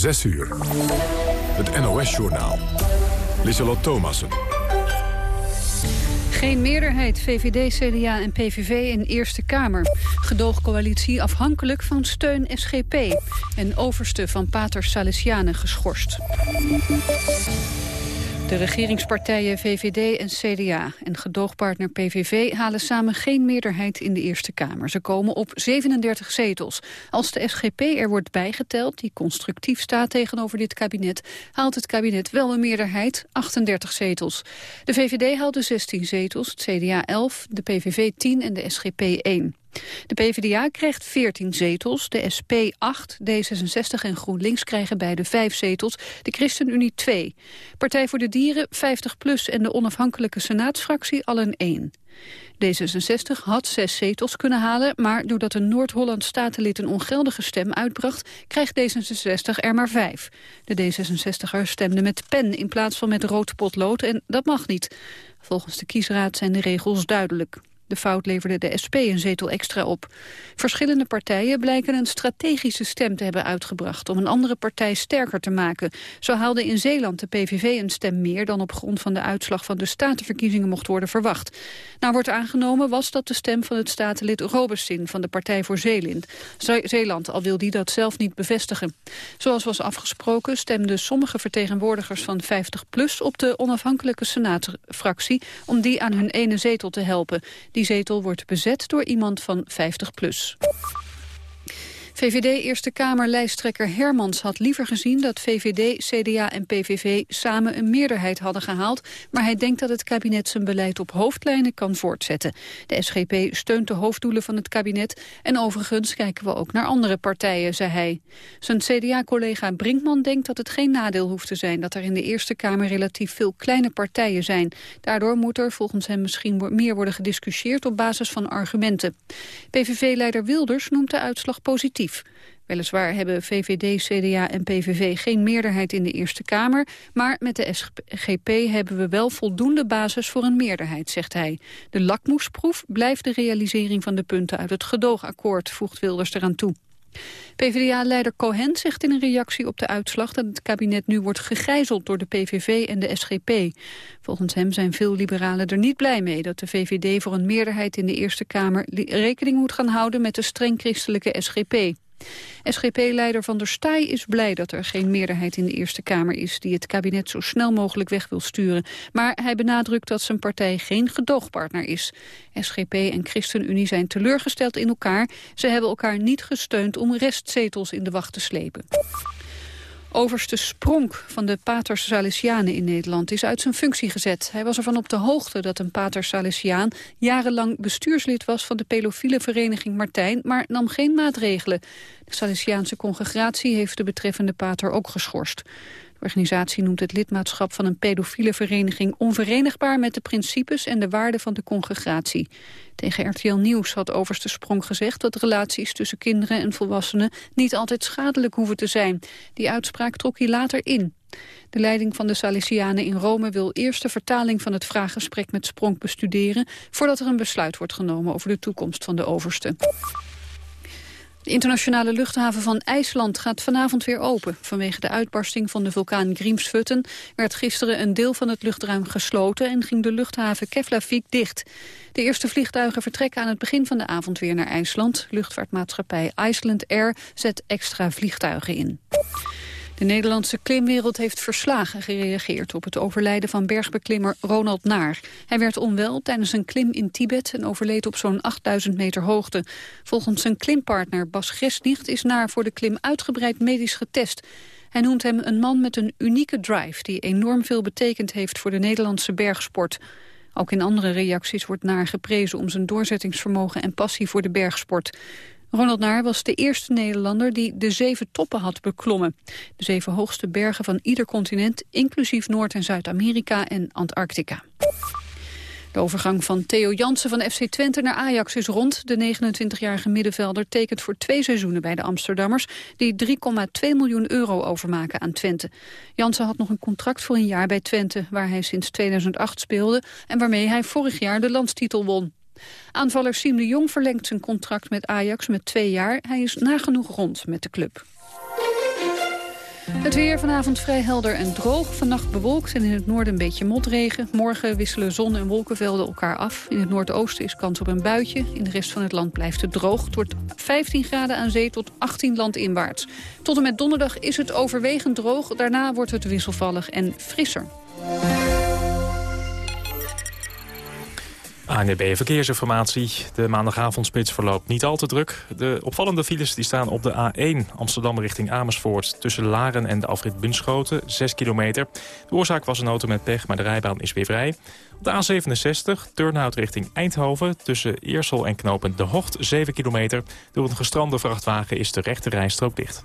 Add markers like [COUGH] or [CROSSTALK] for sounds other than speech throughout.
6 uur. Het NOS-journaal. Lissalot Thomassen. Geen meerderheid VVD, CDA en PVV in Eerste Kamer. Gedoogcoalitie afhankelijk van steun SGP. En overste van Pater Salesianen geschorst. De regeringspartijen VVD en CDA en gedoogpartner PVV halen samen geen meerderheid in de Eerste Kamer. Ze komen op 37 zetels. Als de SGP er wordt bijgeteld, die constructief staat tegenover dit kabinet, haalt het kabinet wel een meerderheid, 38 zetels. De VVD haalde 16 zetels, CDA 11, de PVV 10 en de SGP 1. De PvdA krijgt 14 zetels, de SP 8, D66 en GroenLinks krijgen beide 5 zetels, de ChristenUnie 2. Partij voor de Dieren 50PLUS en de onafhankelijke senaatsfractie allen 1. D66 had zes zetels kunnen halen, maar doordat een Noord-Holland statenlid een ongeldige stem uitbracht, krijgt D66 er maar vijf. De D66er stemde met pen in plaats van met rood potlood en dat mag niet. Volgens de kiesraad zijn de regels duidelijk. De fout leverde de SP een zetel extra op. Verschillende partijen blijken een strategische stem te hebben uitgebracht... om een andere partij sterker te maken. Zo haalde in Zeeland de PVV een stem meer... dan op grond van de uitslag van de statenverkiezingen mocht worden verwacht. Nou wordt aangenomen was dat de stem van het statenlid Robesin... van de Partij voor Zeeland. Zeeland, al wil die dat zelf niet bevestigen. Zoals was afgesproken stemden sommige vertegenwoordigers van 50PLUS... op de onafhankelijke senaatfractie om die aan hun ene zetel te helpen... Die zetel wordt bezet door iemand van 50 plus. VVD Eerste Kamer-lijsttrekker Hermans had liever gezien dat VVD, CDA en PVV samen een meerderheid hadden gehaald, maar hij denkt dat het kabinet zijn beleid op hoofdlijnen kan voortzetten. De SGP steunt de hoofddoelen van het kabinet en overigens kijken we ook naar andere partijen, zei hij. Zijn CDA-collega Brinkman denkt dat het geen nadeel hoeft te zijn dat er in de Eerste Kamer relatief veel kleine partijen zijn. Daardoor moet er volgens hem misschien meer worden gediscussieerd op basis van argumenten. PVV-leider Wilders noemt de uitslag positief. Weliswaar hebben VVD, CDA en PVV geen meerderheid in de Eerste Kamer, maar met de SGP hebben we wel voldoende basis voor een meerderheid, zegt hij. De lakmoesproef blijft de realisering van de punten uit het gedoogakkoord, voegt Wilders eraan toe. PvdA-leider Cohen zegt in een reactie op de uitslag dat het kabinet nu wordt gegijzeld door de PVV en de SGP. Volgens hem zijn veel liberalen er niet blij mee dat de VVD voor een meerderheid in de Eerste Kamer rekening moet gaan houden met de streng christelijke SGP. SGP-leider Van der Staaij is blij dat er geen meerderheid in de Eerste Kamer is... die het kabinet zo snel mogelijk weg wil sturen. Maar hij benadrukt dat zijn partij geen gedoogpartner is. SGP en ChristenUnie zijn teleurgesteld in elkaar. Ze hebben elkaar niet gesteund om restzetels in de wacht te slepen. Overste Spronk van de Pater Salesianen in Nederland is uit zijn functie gezet. Hij was ervan op de hoogte dat een Pater Salesiaan jarenlang bestuurslid was van de pedofiele vereniging Martijn, maar nam geen maatregelen. De Salesiaanse congregatie heeft de betreffende pater ook geschorst. De organisatie noemt het lidmaatschap van een pedofiele vereniging onverenigbaar met de principes en de waarden van de congregatie. Tegen RTL Nieuws had Overste Sprong gezegd dat relaties tussen kinderen en volwassenen niet altijd schadelijk hoeven te zijn. Die uitspraak trok hij later in. De leiding van de Salesianen in Rome wil eerst de vertaling van het vraaggesprek met Sprong bestuderen voordat er een besluit wordt genomen over de toekomst van de overste. De internationale luchthaven van IJsland gaat vanavond weer open. Vanwege de uitbarsting van de vulkaan Grímsvötn werd gisteren een deel van het luchtruim gesloten en ging de luchthaven Keflavik dicht. De eerste vliegtuigen vertrekken aan het begin van de avond weer naar IJsland. Luchtvaartmaatschappij Iceland Air zet extra vliegtuigen in. De Nederlandse klimwereld heeft verslagen gereageerd op het overlijden van bergbeklimmer Ronald Naar. Hij werd onwel tijdens een klim in Tibet en overleed op zo'n 8000 meter hoogte. Volgens zijn klimpartner Bas Gresnicht is Naar voor de klim uitgebreid medisch getest. Hij noemt hem een man met een unieke drive die enorm veel betekend heeft voor de Nederlandse bergsport. Ook in andere reacties wordt Naar geprezen om zijn doorzettingsvermogen en passie voor de bergsport. Ronald Naar was de eerste Nederlander die de zeven toppen had beklommen. De zeven hoogste bergen van ieder continent, inclusief Noord- en Zuid-Amerika en Antarctica. De overgang van Theo Jansen van FC Twente naar Ajax is rond. De 29-jarige middenvelder tekent voor twee seizoenen bij de Amsterdammers... die 3,2 miljoen euro overmaken aan Twente. Jansen had nog een contract voor een jaar bij Twente... waar hij sinds 2008 speelde en waarmee hij vorig jaar de landstitel won. Aanvaller Siem de Jong verlengt zijn contract met Ajax met twee jaar. Hij is nagenoeg rond met de club. Het weer vanavond vrij helder en droog. Vannacht bewolkt en in het noorden een beetje motregen. Morgen wisselen zon- en wolkenvelden elkaar af. In het noordoosten is kans op een buitje. In de rest van het land blijft het droog. Het wordt 15 graden aan zee tot 18 landinwaarts. Tot en met donderdag is het overwegend droog. Daarna wordt het wisselvallig en frisser. ANB Verkeersinformatie. De maandagavondspits verloopt niet al te druk. De opvallende files die staan op de A1 Amsterdam richting Amersfoort... tussen Laren en de afrit Bunschoten, 6 kilometer. De oorzaak was een auto met pech, maar de rijbaan is weer vrij. Op de A67 Turnhout richting Eindhoven... tussen Eersel en Knopend De Hocht, 7 kilometer. Door een gestrande vrachtwagen is de rechte rijstrook dicht.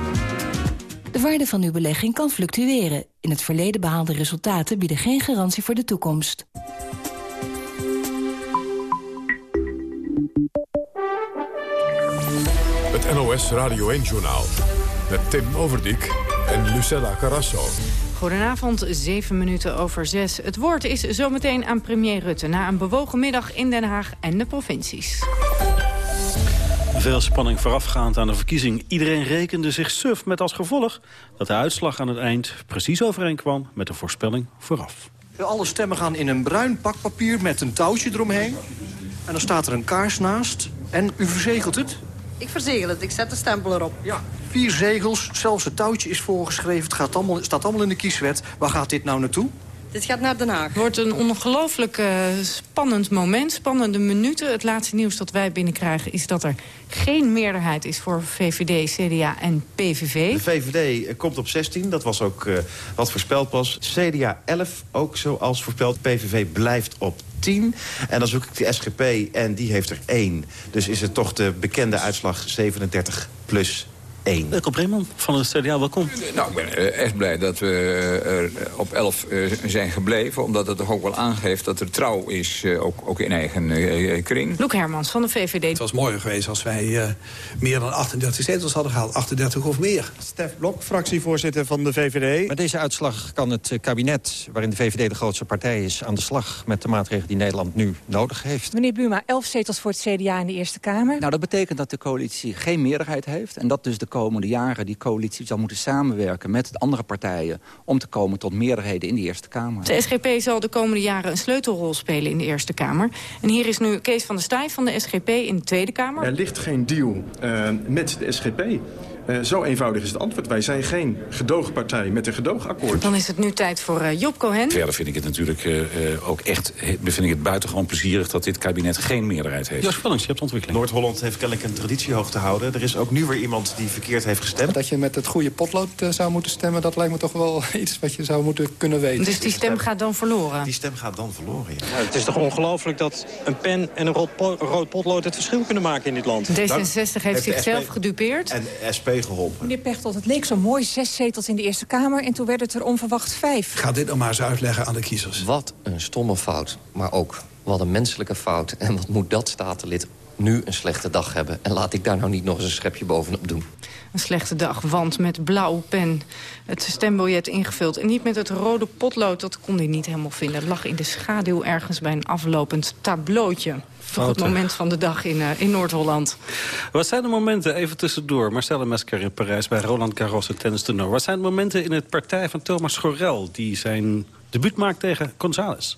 De waarde van uw belegging kan fluctueren. In het verleden behaalde resultaten bieden geen garantie voor de toekomst. Het NOS Radio 1-journaal. Met Tim Overdijk en Lucella Carrasso. Goedenavond, zeven minuten over zes. Het woord is zometeen aan premier Rutte... na een bewogen middag in Den Haag en de provincies. Veel spanning voorafgaand aan de verkiezing. Iedereen rekende zich suf met als gevolg dat de uitslag aan het eind precies overeenkwam met de voorspelling vooraf. Alle stemmen gaan in een bruin pakpapier met een touwtje eromheen. En dan staat er een kaars naast. En u verzegelt het? Ik verzegel het, ik zet de stempel erop. Ja, vier zegels, zelfs het touwtje is voorgeschreven. Het gaat allemaal, staat allemaal in de kieswet. Waar gaat dit nou naartoe? Dit gaat naar Den Haag. Het wordt een ongelooflijk uh, spannend moment, spannende minuten. Het laatste nieuws dat wij binnenkrijgen is dat er geen meerderheid is voor VVD, CDA en PVV. De VVD komt op 16, dat was ook uh, wat voorspeld was. CDA 11, ook zoals voorspeld. PVV blijft op 10. En dan zoek ik de SGP en die heeft er 1. Dus is het toch de bekende uitslag 37 plus 1. Welkom Breeman van het CDA, welkom. Nou, ik ben echt blij dat we er op 11 zijn gebleven. Omdat het toch ook wel aangeeft dat er trouw is, ook, ook in eigen kring. Loek Hermans van de VVD. Het was mooier geweest als wij meer dan 38 zetels hadden gehaald. 38 of meer. Stef Blok, fractievoorzitter van de VVD. Met deze uitslag kan het kabinet, waarin de VVD de grootste partij is... aan de slag met de maatregelen die Nederland nu nodig heeft. Meneer Buma, 11 zetels voor het CDA in de Eerste Kamer. Nou, dat betekent dat de coalitie geen meerderheid heeft... en dat dus de komende jaren die coalitie zal moeten samenwerken met andere partijen... om te komen tot meerderheden in de Eerste Kamer. De SGP zal de komende jaren een sleutelrol spelen in de Eerste Kamer. En hier is nu Kees van der Staaij van de SGP in de Tweede Kamer. Er ligt geen deal uh, met de SGP. Uh, zo eenvoudig is het antwoord. Wij zijn geen gedoogpartij met een gedoogakkoord. Dan is het nu tijd voor uh, Job Cohen. Verder vind ik het natuurlijk uh, ook echt vind ik het buitengewoon plezierig... dat dit kabinet geen meerderheid heeft. Jos Vullings, je hebt ontwikkeling. Noord-Holland heeft kennelijk een traditie hoog te houden. Er is ook nu weer iemand die verkeerd heeft gestemd. Dat je met het goede potlood zou moeten stemmen... dat lijkt me toch wel [LAUGHS] iets wat je zou moeten kunnen weten. Dus die stem gaat dan verloren? Die stem gaat dan verloren, ja. ja het is toch ongelooflijk dat een pen en een rood potlood... het verschil kunnen maken in dit land. D66 heeft, heeft zichzelf gedupeerd. En SP geholpen. Meneer Pechtold, het leek zo mooi, zes zetels in de Eerste Kamer... en toen werd het er onverwacht vijf. Ga dit nog maar eens uitleggen aan de kiezers. Wat een stomme fout, maar ook wat een menselijke fout. En wat moet dat statenlid nu een slechte dag hebben? En laat ik daar nou niet nog eens een schepje bovenop doen. Een slechte dag, want met blauwe pen het stembiljet ingevuld. En niet met het rode potlood, dat kon hij niet helemaal vinden. Het lag in de schaduw ergens bij een aflopend tableautje. Toch het moment van de dag in, uh, in Noord-Holland. Wat zijn de momenten, even tussendoor... Marcella Mesker in Parijs bij Roland Garros en tennis tenor. Wat zijn de momenten in het partij van Thomas Gorel... die zijn debuut maakt tegen González?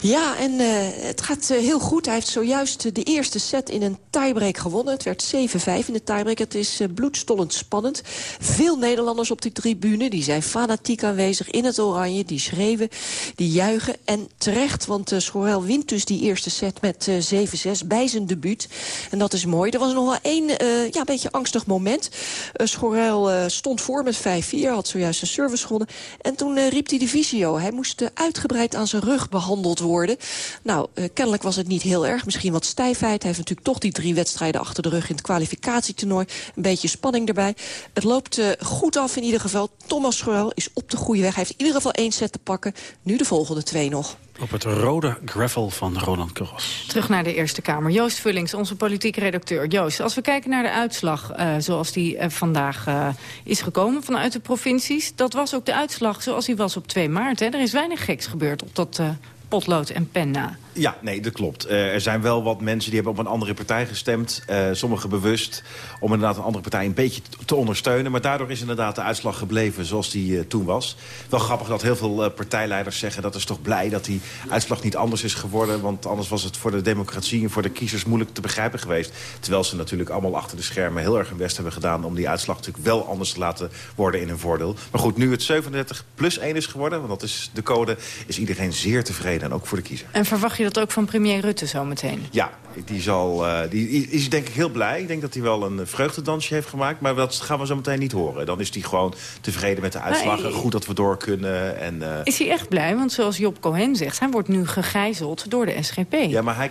Ja, en uh, het gaat uh, heel goed. Hij heeft zojuist de eerste set in een tiebreak gewonnen. Het werd 7-5 in de tiebreak. Het is uh, bloedstollend spannend. Veel Nederlanders op die tribune. Die zijn fanatiek aanwezig in het oranje. Die schreeuwen, die juichen. En terecht, want Schorel wint dus die eerste set met 7-6 bij zijn debuut. En dat is mooi. Er was nog wel één ja, beetje angstig moment. Schorel stond voor met 5-4. Had zojuist een service gewonnen. En toen riep hij de visio. Hij moest uitgebreid aan zijn rug worden. Nou, uh, kennelijk was het niet heel erg. Misschien wat stijfheid. Hij heeft natuurlijk toch die drie wedstrijden achter de rug in het kwalificatietoernooi. Een beetje spanning erbij. Het loopt uh, goed af in ieder geval. Thomas Schorel is op de goede weg. Hij heeft in ieder geval één set te pakken. Nu de volgende twee nog. Op het rode gravel van Roland Garros. Terug naar de Eerste Kamer. Joost Vullings, onze politieke redacteur. Joost, als we kijken naar de uitslag uh, zoals die uh, vandaag uh, is gekomen vanuit de provincies... dat was ook de uitslag zoals die was op 2 maart. Hè? Er is weinig geks gebeurd op dat potlood en pen na. Ja, nee, dat klopt. Uh, er zijn wel wat mensen die hebben op een andere partij gestemd. Uh, sommigen bewust om inderdaad een andere partij een beetje te ondersteunen. Maar daardoor is inderdaad de uitslag gebleven zoals die uh, toen was. Wel grappig dat heel veel partijleiders zeggen... dat is toch blij dat die uitslag niet anders is geworden. Want anders was het voor de democratie en voor de kiezers moeilijk te begrijpen geweest. Terwijl ze natuurlijk allemaal achter de schermen heel erg hun best hebben gedaan... om die uitslag natuurlijk wel anders te laten worden in hun voordeel. Maar goed, nu het 37 plus 1 is geworden, want dat is de code... is iedereen zeer tevreden en ook voor de kiezer. En verwacht je je dat ook van premier Rutte zometeen? Ja, die, zal, uh, die is denk ik heel blij. Ik denk dat hij wel een vreugdedansje heeft gemaakt. Maar dat gaan we zo meteen niet horen. Dan is hij gewoon tevreden met de uitslagen. Goed dat we door kunnen. En, uh... Is hij echt blij? Want zoals Job Cohen zegt, hij wordt nu gegijzeld door de SGP. Ja, maar hij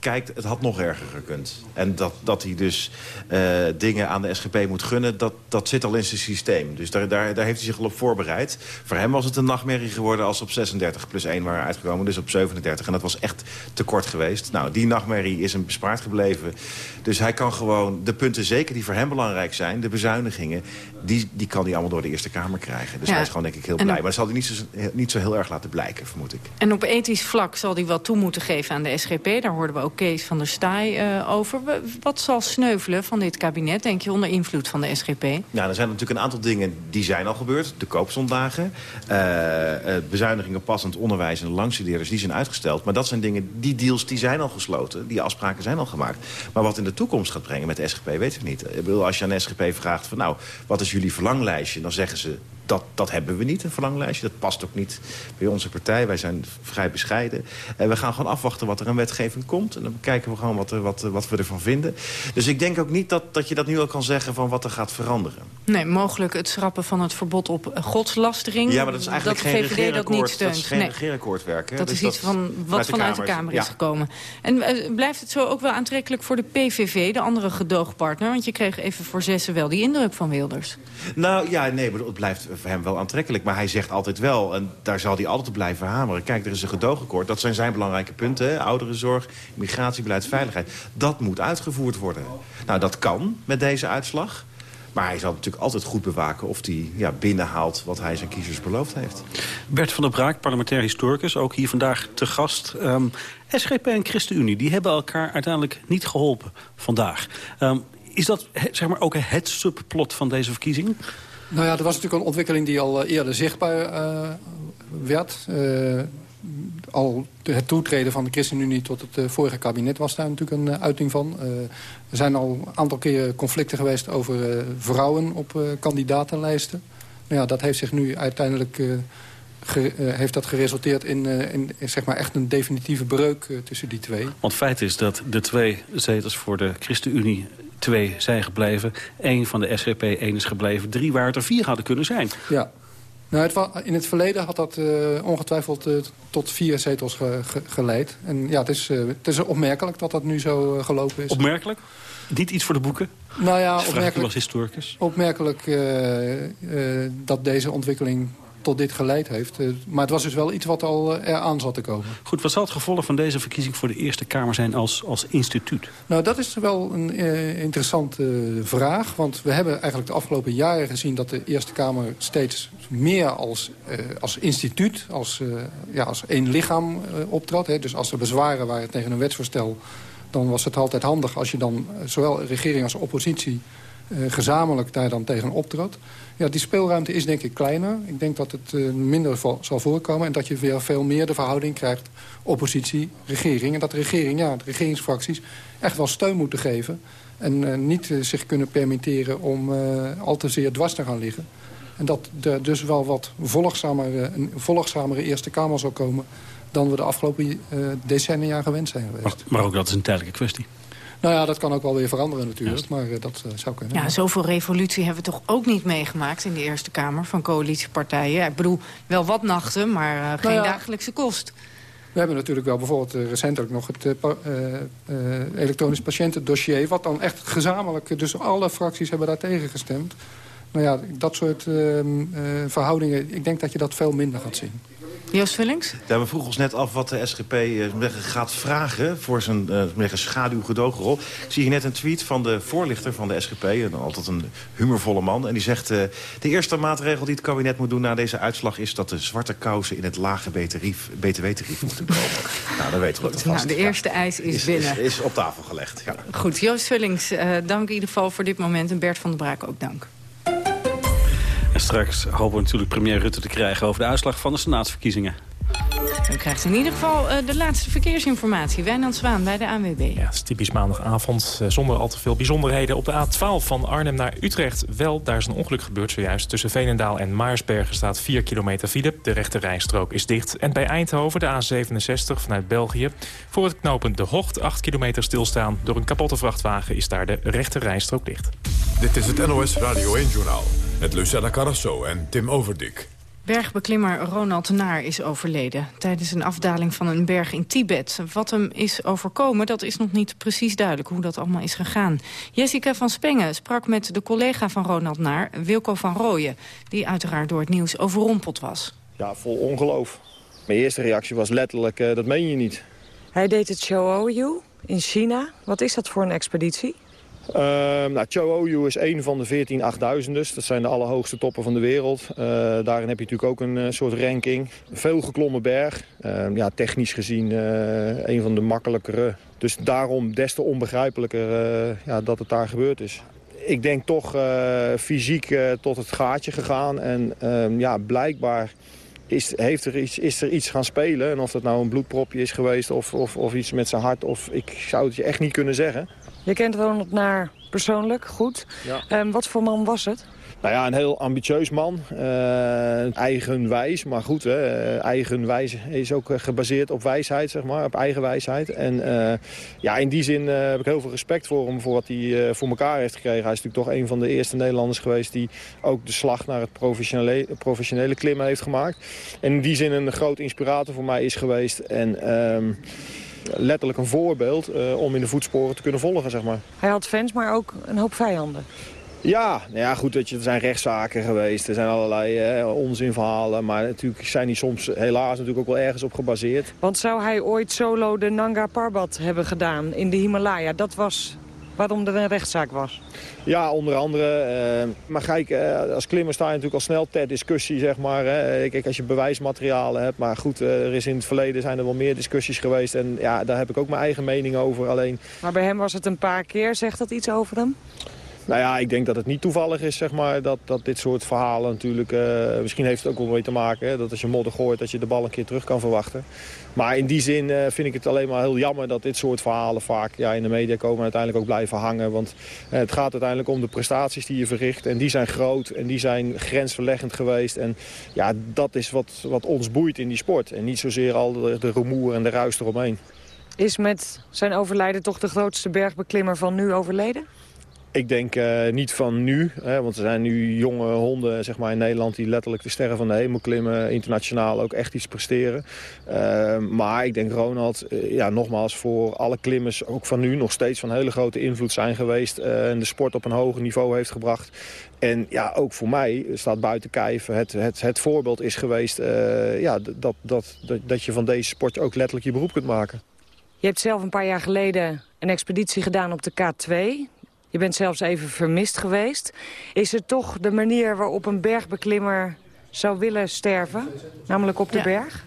kijkt, het had nog erger gekund. En dat, dat hij dus uh, dingen aan de SGP moet gunnen, dat, dat zit al in zijn systeem. Dus daar, daar, daar heeft hij zich al op voorbereid. Voor hem was het een nachtmerrie geworden als op 36 plus 1 waren uitgekomen. Dus op 37. En dat was echt te kort geweest. Nou, die nachtmerrie is hem bespaard gebleven. Dus hij kan gewoon de punten, zeker die voor hem belangrijk zijn... de bezuinigingen, die, die kan hij allemaal door de Eerste Kamer krijgen. Dus ja. hij is gewoon denk ik heel blij. Maar dat zal hij niet zo, niet zo heel erg laten blijken, vermoed ik. En op ethisch vlak zal hij wel toe moeten geven aan de SGP. Daar hoorden we ook Kees van der Staaij uh, over. Wat zal sneuvelen van dit kabinet, denk je, onder invloed van de SGP? Nou, er zijn natuurlijk een aantal dingen die zijn al gebeurd. De koopzondagen, uh, bezuinigingen passend onderwijs en de langstudeerders, die zijn uitgesteld. Maar dat zijn dingen, die deals die zijn al gesloten. Die afspraken zijn al gemaakt. Maar wat in de toekomst gaat brengen met de SGP, weten we niet. Ik bedoel, als je aan de SGP vraagt van nou, wat is jullie verlanglijstje? Dan zeggen ze dat, dat hebben we niet, een verlanglijstje. Dat past ook niet bij onze partij. Wij zijn vrij bescheiden. En we gaan gewoon afwachten wat er aan wetgeving komt. En dan kijken we gewoon wat, er, wat, wat we ervan vinden. Dus ik denk ook niet dat, dat je dat nu al kan zeggen van wat er gaat veranderen. Nee, mogelijk het schrappen van het verbod op godslastering. Ja, maar dat is eigenlijk dat geen VVD dat niet steunt. Dat is geen nee. regeerakkoord werken. Dat dus is iets van, wat vanuit de Kamer is gekomen. En uh, blijft het zo ook wel aantrekkelijk voor de PVV, de andere gedoogpartner? Want je kreeg even voor zessen wel die indruk van Wilders. Nou ja, nee, maar het blijft hem wel aantrekkelijk. Maar hij zegt altijd wel, en daar zal hij altijd op blijven hameren... kijk, er is een gedoogakkoord, dat zijn zijn belangrijke punten. Ouderenzorg, migratiebeleid, veiligheid. Dat moet uitgevoerd worden. Nou, dat kan met deze uitslag. Maar hij zal natuurlijk altijd goed bewaken of hij ja, binnenhaalt wat hij zijn kiezers beloofd heeft. Bert van der Braak, parlementair historicus, ook hier vandaag te gast. Um, SGP en ChristenUnie die hebben elkaar uiteindelijk niet geholpen vandaag. Um, is dat zeg maar, ook het subplot van deze verkiezing? Nou ja, er was natuurlijk een ontwikkeling die al eerder zichtbaar uh, werd. Uh, al het toetreden van de ChristenUnie tot het vorige kabinet was daar natuurlijk een uiting van. er zijn al een aantal keer conflicten geweest over vrouwen op kandidatenlijsten. Nou ja, dat heeft zich nu uiteindelijk heeft dat geresulteerd in, in, zeg maar echt een definitieve breuk tussen die twee. Want feit is dat de twee zetels voor de ChristenUnie twee zijn gebleven. één van de SGP, één is gebleven. Drie waar het er vier hadden kunnen zijn. Ja. Nou, het, in het verleden had dat uh, ongetwijfeld uh, tot vier zetels ge, ge, geleid. En ja, het is, uh, het is opmerkelijk dat dat nu zo gelopen is. Opmerkelijk? Niet iets voor de boeken? Nou ja, opmerkelijk, als historicus. opmerkelijk dat deze ontwikkeling tot dit geleid heeft. Maar het was dus wel iets wat al eraan zat te komen. Goed, wat zal het gevolg van deze verkiezing voor de Eerste Kamer zijn als, als instituut? Nou, dat is wel een uh, interessante vraag. Want we hebben eigenlijk de afgelopen jaren gezien... dat de Eerste Kamer steeds meer als, uh, als instituut, als, ja, als één lichaam optrad. Hè. Dus als er bezwaren waren tegen een wetsvoorstel... dan was het altijd handig als je dan zowel regering als oppositie gezamenlijk daar dan tegen optrad. Ja, die speelruimte is denk ik kleiner. Ik denk dat het minder zal voorkomen... en dat je weer veel meer de verhouding krijgt oppositie-regering. En dat de regering, ja, de regeringsfracties echt wel steun moeten geven... en niet zich kunnen permitteren om al te zeer dwars te gaan liggen. En dat er dus wel wat volgzamere, een Eerste Kamer zal komen... dan we de afgelopen decennia gewend zijn geweest. Maar, maar ook dat is een tijdelijke kwestie. Nou ja, dat kan ook wel weer veranderen natuurlijk, maar uh, dat uh, zou kunnen. Ja, zoveel revolutie hebben we toch ook niet meegemaakt in de Eerste Kamer van coalitiepartijen. ik bedoel, wel wat nachten, maar uh, geen nou ja, dagelijkse kost. We hebben natuurlijk wel bijvoorbeeld recentelijk nog het elektronisch patiëntendossier... wat dan echt gezamenlijk, dus alle fracties hebben daar tegen gestemd. Nou ja, dat soort ehm, verhoudingen, ik denk dat je dat veel minder gaat zien. Joost Vullings? Ja, we vroegen ons net af wat de SGP uh, gaat vragen voor zijn uh, schaduwgedoogrol. Ik zie hier net een tweet van de voorlichter van de SGP, een, altijd een humorvolle man. En die zegt, uh, de eerste maatregel die het kabinet moet doen na deze uitslag... is dat de zwarte kousen in het lage btw-tarief moeten komen. [LAUGHS] nou, dan weten we het vast. Nou, de eerste eis is, is binnen. Is, is, op tafel gelegd. Ja. Goed, Joost Vullings, dank in ieder geval voor dit moment. En Bert van der Braak ook dank. Straks hopen we natuurlijk premier Rutte te krijgen... over de uitslag van de senaatsverkiezingen. U krijgt in ieder geval uh, de laatste verkeersinformatie. Wijnand Zwaan bij de ANWB. Ja, het is typisch maandagavond uh, zonder al te veel bijzonderheden. Op de A12 van Arnhem naar Utrecht wel. Daar is een ongeluk gebeurd zojuist. Tussen Veenendaal en Maarsbergen staat 4 kilometer file. De rechte rijstrook is dicht. En bij Eindhoven de A67 vanuit België. Voor het knooppunt De Hocht 8 kilometer stilstaan. Door een kapotte vrachtwagen is daar de rechte rijstrook dicht. Dit is het NOS Radio 1-journaal. Met Lucella Carrasso en Tim Overdik. Bergbeklimmer Ronald Naar is overleden tijdens een afdaling van een berg in Tibet. Wat hem is overkomen, dat is nog niet precies duidelijk hoe dat allemaal is gegaan. Jessica van Spengen sprak met de collega van Ronald Naar, Wilco van Rooyen... die uiteraard door het nieuws overrompeld was. Ja, vol ongeloof. Mijn eerste reactie was letterlijk, uh, dat meen je niet. Hij deed het Show in China. Wat is dat voor een expeditie? Uh, nou, Cho'oyu is een van de 14 8000's. Dat zijn de allerhoogste toppen van de wereld. Uh, daarin heb je natuurlijk ook een uh, soort ranking. Veel geklommen berg. Ehm, ja, technisch gezien eh, een van de makkelijkere. Dus daarom des te onbegrijpelijker ja, dat het daar gebeurd is. Ik denk toch fysiek tot het gaatje gegaan. En ehm, ja, blijkbaar is, heeft er iets, is er iets gaan spelen. En of dat nou een bloedpropje is geweest of, of, of iets met zijn hart. Of, ik zou het je echt niet kunnen zeggen. Je kent Ronald Naar persoonlijk, goed. Ja. Um, wat voor man was het? Nou ja, een heel ambitieus man. Uh, eigenwijs, maar goed, hè, eigenwijs is ook gebaseerd op wijsheid, zeg maar, op eigen wijsheid. En uh, ja, in die zin uh, heb ik heel veel respect voor hem, voor wat hij voor elkaar heeft gekregen. Hij is natuurlijk toch een van de eerste Nederlanders geweest die ook de slag naar het professionele, professionele klimmen heeft gemaakt. En in die zin een groot inspirator voor mij is geweest. En... Uh, letterlijk een voorbeeld uh, om in de voetsporen te kunnen volgen, zeg maar. Hij had fans, maar ook een hoop vijanden. Ja, nou ja, goed, dat je, er zijn rechtszaken geweest, er zijn allerlei eh, onzinverhalen. Maar natuurlijk zijn die soms helaas natuurlijk ook wel ergens op gebaseerd. Want zou hij ooit solo de Nanga Parbat hebben gedaan in de Himalaya? Dat was waarom er een rechtszaak was. Ja, onder andere. Uh, maar kijk, uh, als klimmer sta je natuurlijk al snel ter discussie, zeg maar. Hè. Kijk, als je bewijsmaterialen hebt. Maar goed, uh, er is in het verleden zijn er wel meer discussies geweest. En ja, daar heb ik ook mijn eigen mening over. Alleen... Maar bij hem was het een paar keer. Zegt dat iets over hem? Nou ja, ik denk dat het niet toevallig is, zeg maar, dat, dat dit soort verhalen natuurlijk... Uh, misschien heeft het ook wel mee te maken, dat als je modder gooit... dat je de bal een keer terug kan verwachten. Maar in die zin uh, vind ik het alleen maar heel jammer dat dit soort verhalen vaak ja, in de media komen... en uiteindelijk ook blijven hangen. Want uh, het gaat uiteindelijk om de prestaties die je verricht. En die zijn groot en die zijn grensverleggend geweest. En ja, dat is wat, wat ons boeit in die sport. En niet zozeer al de, de rumoer en de ruis eromheen. Is met zijn overlijden toch de grootste bergbeklimmer van nu overleden? Ik denk uh, niet van nu, hè, want er zijn nu jonge honden zeg maar, in Nederland... die letterlijk de sterren van de hemel klimmen, internationaal ook echt iets presteren. Uh, maar ik denk Ronald, uh, ja, nogmaals, voor alle klimmers, ook van nu... nog steeds van hele grote invloed zijn geweest... en de sport op een hoger niveau heeft gebracht. En ja, ook voor mij staat buiten kijf het, het, het voorbeeld is geweest... ja, dat, dat, dat, dat je van deze sport ook letterlijk je beroep kunt maken. Je hebt zelf een paar jaar geleden een expeditie gedaan op de K2... Je bent zelfs even vermist geweest. Is het toch de manier waarop een bergbeklimmer zou willen sterven? Namelijk op de ja. berg?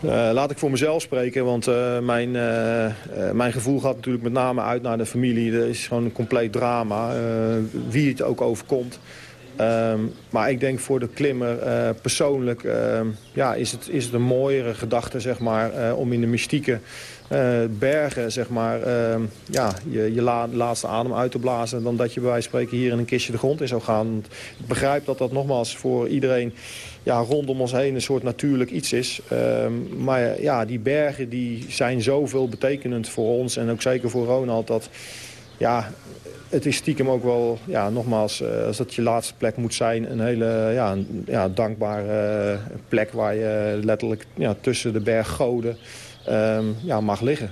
Uh, laat ik voor mezelf spreken, want uh, mijn, uh, mijn gevoel gaat natuurlijk met name uit naar de familie. Dat is gewoon een compleet drama, wie het ook overkomt. Um, maar ik denk voor de klimmer persoonlijk ja, is, het, is het een mooiere gedachte zeg maar, om in de mystieke bergen zeg maar, ja, je, je la, laatste adem uit te blazen... dan dat je bij wijze van spreken hier in een kistje de grond in zou gaan. Ik begrijp dat dat nogmaals voor iedereen ja, rondom ons heen een soort natuurlijk iets is. Um, maar ja, die bergen die zijn zoveel betekenend voor ons en ook zeker voor Ronald... dat ja, het is stiekem ook wel, ja, nogmaals, uh, als dat je laatste plek moet zijn... een hele ja, ja, dankbare uh, plek waar je letterlijk ja, tussen de berggoden um, ja, mag liggen.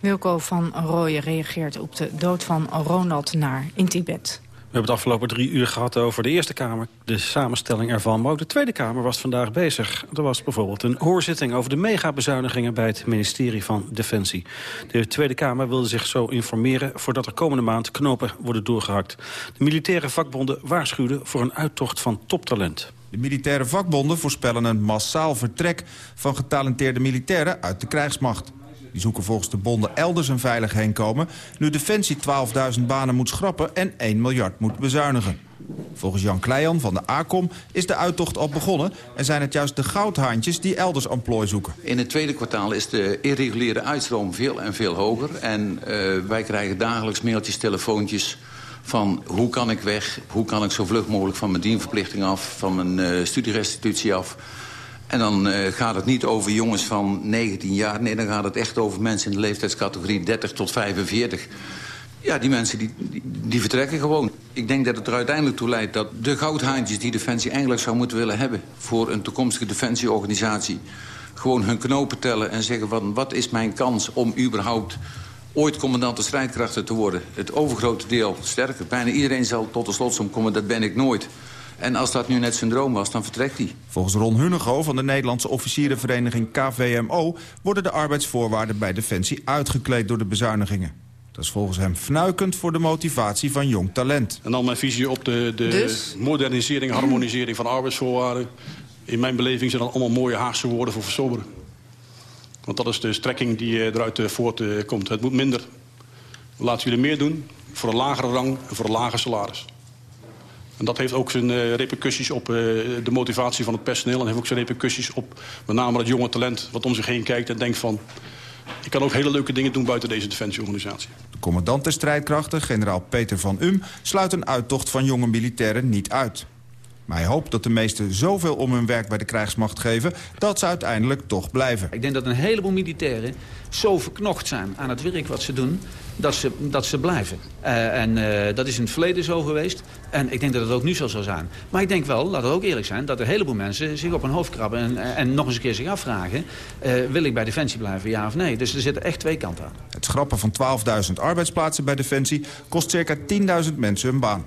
Wilco van Rooyen reageert op de dood van Ronald naar in Tibet. We hebben het afgelopen drie uur gehad over de Eerste Kamer, de samenstelling ervan. Maar ook de Tweede Kamer was vandaag bezig. Er was bijvoorbeeld een hoorzitting over de megabezuinigingen bij het ministerie van Defensie. De Tweede Kamer wilde zich zo informeren voordat er komende maand knopen worden doorgehakt. De militaire vakbonden waarschuwden voor een uittocht van toptalent. De militaire vakbonden voorspellen een massaal vertrek van getalenteerde militairen uit de krijgsmacht. Die zoeken volgens de bonden elders een veilig heen komen... nu Defensie 12.000 banen moet schrappen en 1 miljard moet bezuinigen. Volgens Jan Kleijan van de ACOM is de uittocht al begonnen... en zijn het juist de goudhaantjes die elders emplooi zoeken. In het tweede kwartaal is de irreguliere uitstroom veel en veel hoger. En uh, wij krijgen dagelijks mailtjes, telefoontjes van hoe kan ik weg... hoe kan ik zo vlug mogelijk van mijn dienverplichting af... van mijn uh, studierestitutie af... En dan uh, gaat het niet over jongens van 19 jaar. Nee, dan gaat het echt over mensen in de leeftijdscategorie 30 tot 45. Ja, die mensen die, die, die, vertrekken gewoon. Ik denk dat het er uiteindelijk toe leidt dat de goudhaantjes... die Defensie eigenlijk zou moeten willen hebben... voor een toekomstige defensieorganisatie... gewoon hun knopen tellen en zeggen van... wat is mijn kans om überhaupt ooit commandant de strijdkrachten te worden. Het overgrote deel, sterker, bijna iedereen zal tot de slotsom komen... dat ben ik nooit. En als dat nu net zijn droom was, dan vertrekt hij. Volgens Ron Hunnego van de Nederlandse officierenvereniging KVMO... worden de arbeidsvoorwaarden bij Defensie uitgekleed door de bezuinigingen. Dat is volgens hem fnuikend voor de motivatie van jong talent. En dan mijn visie op de, de dus? modernisering, harmonisering van arbeidsvoorwaarden. In mijn beleving zijn dat allemaal mooie Haagse woorden voor versoberen. Want dat is de strekking die eh, eruit eh, voortkomt. Het moet minder. Laten jullie meer doen voor een lagere rang en voor een lager salaris. En dat heeft ook zijn uh, repercussies op de motivatie van het personeel... en heeft ook zijn repercussies op met name het jonge talent... wat om zich heen kijkt en denkt van... ik kan ook hele leuke dingen doen buiten deze defensieorganisatie. De commandant der strijdkrachten, generaal Peter van Um... sluit een uittocht van jonge militairen niet uit. Maar hij hoopt dat de meesten zoveel om hun werk bij de krijgsmacht geven... dat ze uiteindelijk toch blijven. Ik denk dat een heleboel militairen zo verknocht zijn aan het werk wat ze doen... dat ze, dat ze blijven. Uh, en uh, dat is in het verleden zo geweest. En ik denk dat het ook nu zo zal zijn. Maar ik denk wel, laten we ook eerlijk zijn... dat een heleboel mensen zich op hun hoofd krabben... en, en nog eens een keer zich afvragen... Uh, wil ik bij Defensie blijven, ja of nee? Dus er zitten echt twee kanten aan. Het schrappen van 12.000 arbeidsplaatsen bij Defensie... kost circa 10.000 mensen een baan.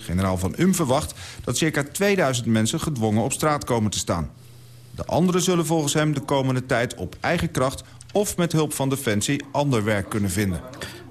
Generaal Van Um verwacht dat circa 2000 mensen gedwongen op straat komen te staan. De anderen zullen volgens hem de komende tijd op eigen kracht of met hulp van Defensie ander werk kunnen vinden.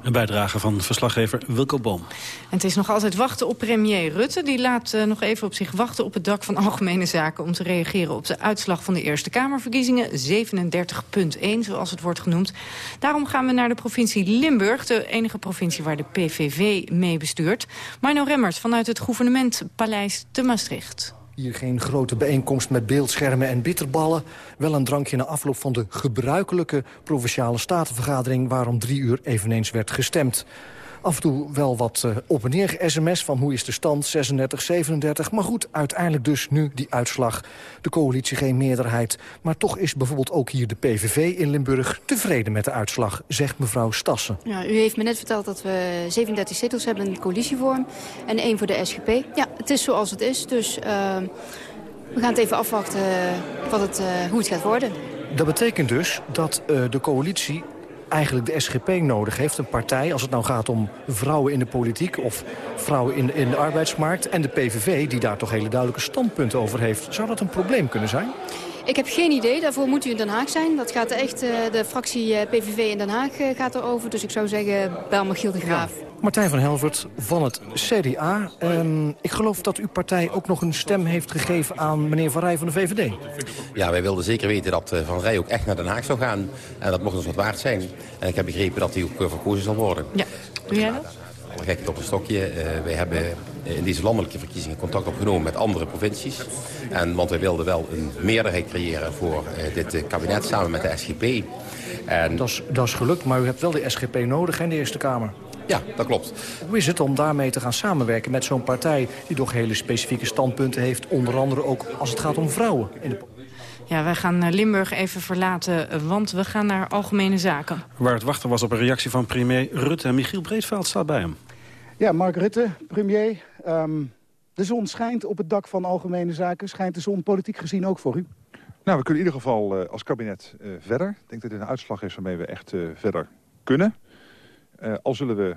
Een bijdrage van verslaggever Wilco Boom. Het is nog altijd wachten op premier Rutte. Die laat uh, nog even op zich wachten op het dak van Algemene Zaken... om te reageren op de uitslag van de Eerste Kamerverkiezingen. 37.1, zoals het wordt genoemd. Daarom gaan we naar de provincie Limburg. De enige provincie waar de PVV mee bestuurt. Marno Remmers vanuit het gouvernementpaleis te Maastricht. Hier geen grote bijeenkomst met beeldschermen en bitterballen. Wel een drankje na afloop van de gebruikelijke Provinciale Statenvergadering... waar om drie uur eveneens werd gestemd. Af en toe wel wat uh, op en neer sms van hoe is de stand, 36, 37. Maar goed, uiteindelijk dus nu die uitslag. De coalitie geen meerderheid. Maar toch is bijvoorbeeld ook hier de PVV in Limburg tevreden met de uitslag, zegt mevrouw Stassen. Ja, u heeft me net verteld dat we 37 zetels hebben in coalitievorm en één voor de SGP. Ja, het is zoals het is, dus uh, we gaan het even afwachten wat het, uh, hoe het gaat worden. Dat betekent dus dat de coalitie eigenlijk de SGP nodig heeft. Een partij, als het nou gaat om vrouwen in de politiek... of vrouwen in, in de arbeidsmarkt. En de PVV, die daar toch hele duidelijke standpunten over heeft. Zou dat een probleem kunnen zijn? Ik heb geen idee. Daarvoor moet u in Den Haag zijn. Dat gaat echt, de fractie PVV in Den Haag gaat erover. Dus ik zou zeggen, bel Michiel de Graaf. Martijn van Helvert van het CDA. Ehm, ik geloof dat uw partij ook nog een stem heeft gegeven aan meneer Van Rij van de VVD. Ja, wij wilden zeker weten dat Van Rij ook echt naar Den Haag zou gaan. En dat mocht ons wat waard zijn. En ik heb begrepen dat hij ook verkozen zal worden. Ja, doe jij dat? Dan op een stokje. Uh, wij hebben in deze landelijke verkiezingen contact opgenomen met andere provincies. En, want wij wilden wel een meerderheid creëren voor dit kabinet samen met de SGP. En... Dat, is, dat is gelukt, maar u hebt wel de SGP nodig in de Eerste Kamer. Ja, dat klopt. Hoe is het om daarmee te gaan samenwerken met zo'n partij... die toch hele specifieke standpunten heeft, onder andere ook als het gaat om vrouwen? In de... Ja, wij gaan Limburg even verlaten, want we gaan naar Algemene Zaken. Waar het wachten was op een reactie van premier Rutte. Michiel Breedveld staat bij hem. Ja, Mark Rutte, premier. Um, de zon schijnt op het dak van Algemene Zaken. Schijnt de zon politiek gezien ook voor u? Nou, we kunnen in ieder geval uh, als kabinet uh, verder. Ik denk dat dit een uitslag is waarmee we echt uh, verder kunnen. Al zullen we...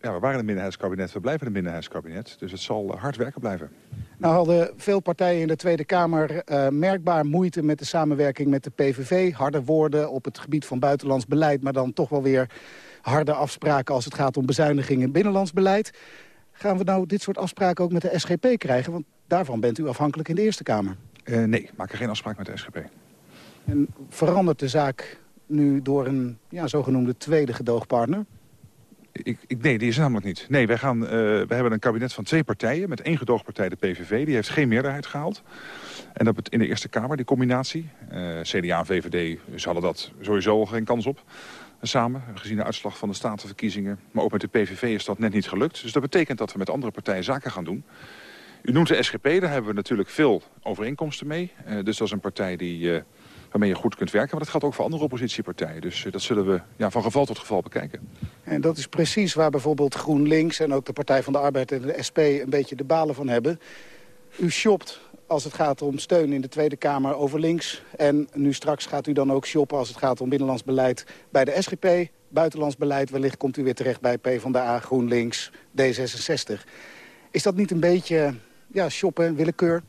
Ja, we waren een minderheidskabinet, we blijven een minderheidskabinet. Dus het zal hard werken blijven. Nou hadden veel partijen in de Tweede Kamer merkbaar moeite met de samenwerking met de PVV. Harde woorden op het gebied van buitenlands beleid, maar dan toch wel weer harde afspraken als het gaat om bezuinigingen in binnenlands beleid. Gaan we nou dit soort afspraken ook met de SGP krijgen? Want daarvan bent u afhankelijk in de Eerste Kamer. Uh, nee, maak er geen afspraak met de SGP. En verandert de zaak nu door een ja, zogenoemde tweede gedoogpartner? Ik, ik, nee, die is namelijk niet. Nee, wij, gaan, uh, wij hebben een kabinet van twee partijen... met één gedoogpartij, de PVV. Die heeft geen meerderheid gehaald. En dat in de Eerste Kamer, die combinatie. Uh, CDA en VVD ze hadden dat sowieso geen kans op. Samen, gezien de uitslag van de statenverkiezingen. Maar ook met de PVV is dat net niet gelukt. Dus dat betekent dat we met andere partijen zaken gaan doen. U noemt de SGP, daar hebben we natuurlijk veel overeenkomsten mee. Uh, dus dat is een partij die waarmee je goed kunt werken. Maar dat geldt ook voor andere oppositiepartijen. Dus uh, dat zullen we ja, van geval tot geval bekijken. En dat is precies waar bijvoorbeeld GroenLinks en ook de Partij van de Arbeid en de SP een beetje de balen van hebben. U shopt als het gaat om steun in de Tweede Kamer over links. En nu straks gaat u dan ook shoppen als het gaat om binnenlands beleid bij de SGP. Buitenlands beleid, wellicht komt u weer terecht bij PvdA, GroenLinks, D66. Is dat niet een beetje ja, shoppen, willekeur?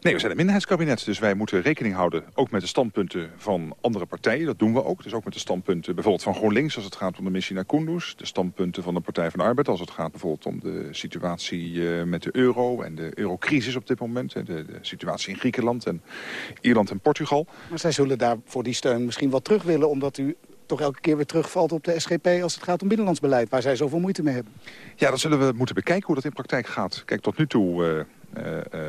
Nee, we zijn een minderheidskabinet, dus wij moeten rekening houden... ook met de standpunten van andere partijen. Dat doen we ook. Dus ook met de standpunten bijvoorbeeld van GroenLinks... als het gaat om de missie naar Kunduz. De standpunten van de Partij van de Arbeid... als het gaat bijvoorbeeld om de situatie uh, met de euro... en de eurocrisis op dit moment. De, de situatie in Griekenland en Ierland en Portugal. Maar zij zullen daar voor die steun misschien wel terug willen... omdat u toch elke keer weer terugvalt op de SGP als het gaat om binnenlands beleid... waar zij zoveel moeite mee hebben. Ja, dat zullen we moeten bekijken hoe dat in praktijk gaat. Kijk, tot nu toe... Uh,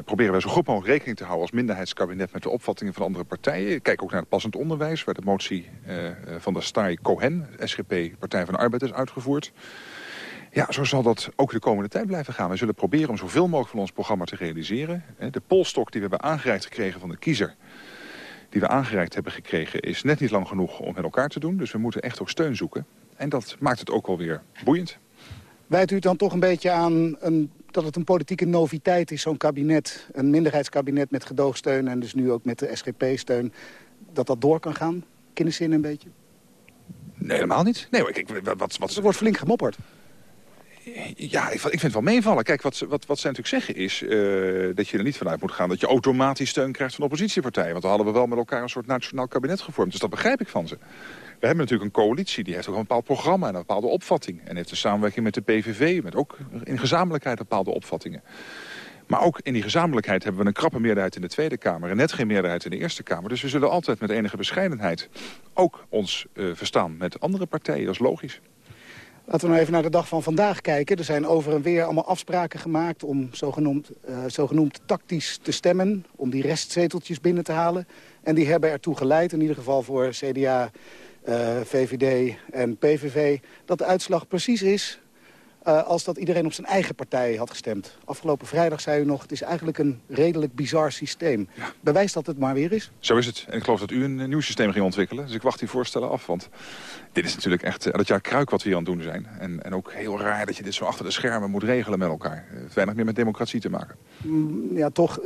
proberen wij zo goed mogelijk rekening te houden als minderheidskabinet met de opvattingen van andere partijen. Ik kijk ook naar het passend onderwijs, waar de motie uh, van de Staaij Cohen, SGP, Partij van de Arbeid, is uitgevoerd. Ja, zo zal dat ook de komende tijd blijven gaan. We zullen proberen om zoveel mogelijk van ons programma te realiseren. De polstok die we hebben aangereikt gekregen van de kiezer, die we aangereikt hebben gekregen, is net niet lang genoeg om met elkaar te doen. Dus we moeten echt ook steun zoeken. En dat maakt het ook wel weer boeiend. Wijt u het dan toch een beetje aan een dat het een politieke noviteit is, zo'n kabinet. Een minderheidskabinet met gedoogsteun en dus nu ook met de SGP-steun. Dat dat door kan gaan? Kinderzin een beetje? Nee, helemaal niet. Nee, maar kijk, wat, wat... Er wordt flink gemopperd. Ja, ik, ik vind het wel meevallen. Kijk, wat, wat, wat zij natuurlijk zeggen is uh, dat je er niet vanuit moet gaan... dat je automatisch steun krijgt van oppositiepartijen. Want dan hadden we wel met elkaar een soort nationaal kabinet gevormd. Dus dat begrijp ik van ze. We hebben natuurlijk een coalitie, die heeft ook een bepaald programma en een bepaalde opvatting. En heeft een samenwerking met de PVV, met ook in gezamenlijkheid bepaalde opvattingen. Maar ook in die gezamenlijkheid hebben we een krappe meerderheid in de Tweede Kamer... en net geen meerderheid in de Eerste Kamer. Dus we zullen altijd met enige bescheidenheid ook ons uh, verstaan met andere partijen. Dat is logisch. Laten we nou even naar de dag van vandaag kijken. Er zijn over en weer allemaal afspraken gemaakt om zogenoemd, uh, zogenoemd tactisch te stemmen. Om die restzeteltjes binnen te halen. En die hebben ertoe geleid, in ieder geval voor CDA, VVD en PVV... dat de uitslag precies is uh, als dat iedereen op zijn eigen partij had gestemd. Afgelopen vrijdag zei u nog, het is eigenlijk een redelijk bizar systeem. Ja. Bewijst dat het maar weer is? Zo is het. En ik geloof dat u een, een nieuw systeem ging ontwikkelen. Dus ik wacht die voorstellen af. Want dit is natuurlijk echt uh, dat jaar kruik wat we hier aan het doen zijn. En, en ook heel raar dat je dit zo achter de schermen moet regelen met elkaar. Het weinig meer met democratie te maken. Mm, ja, toch...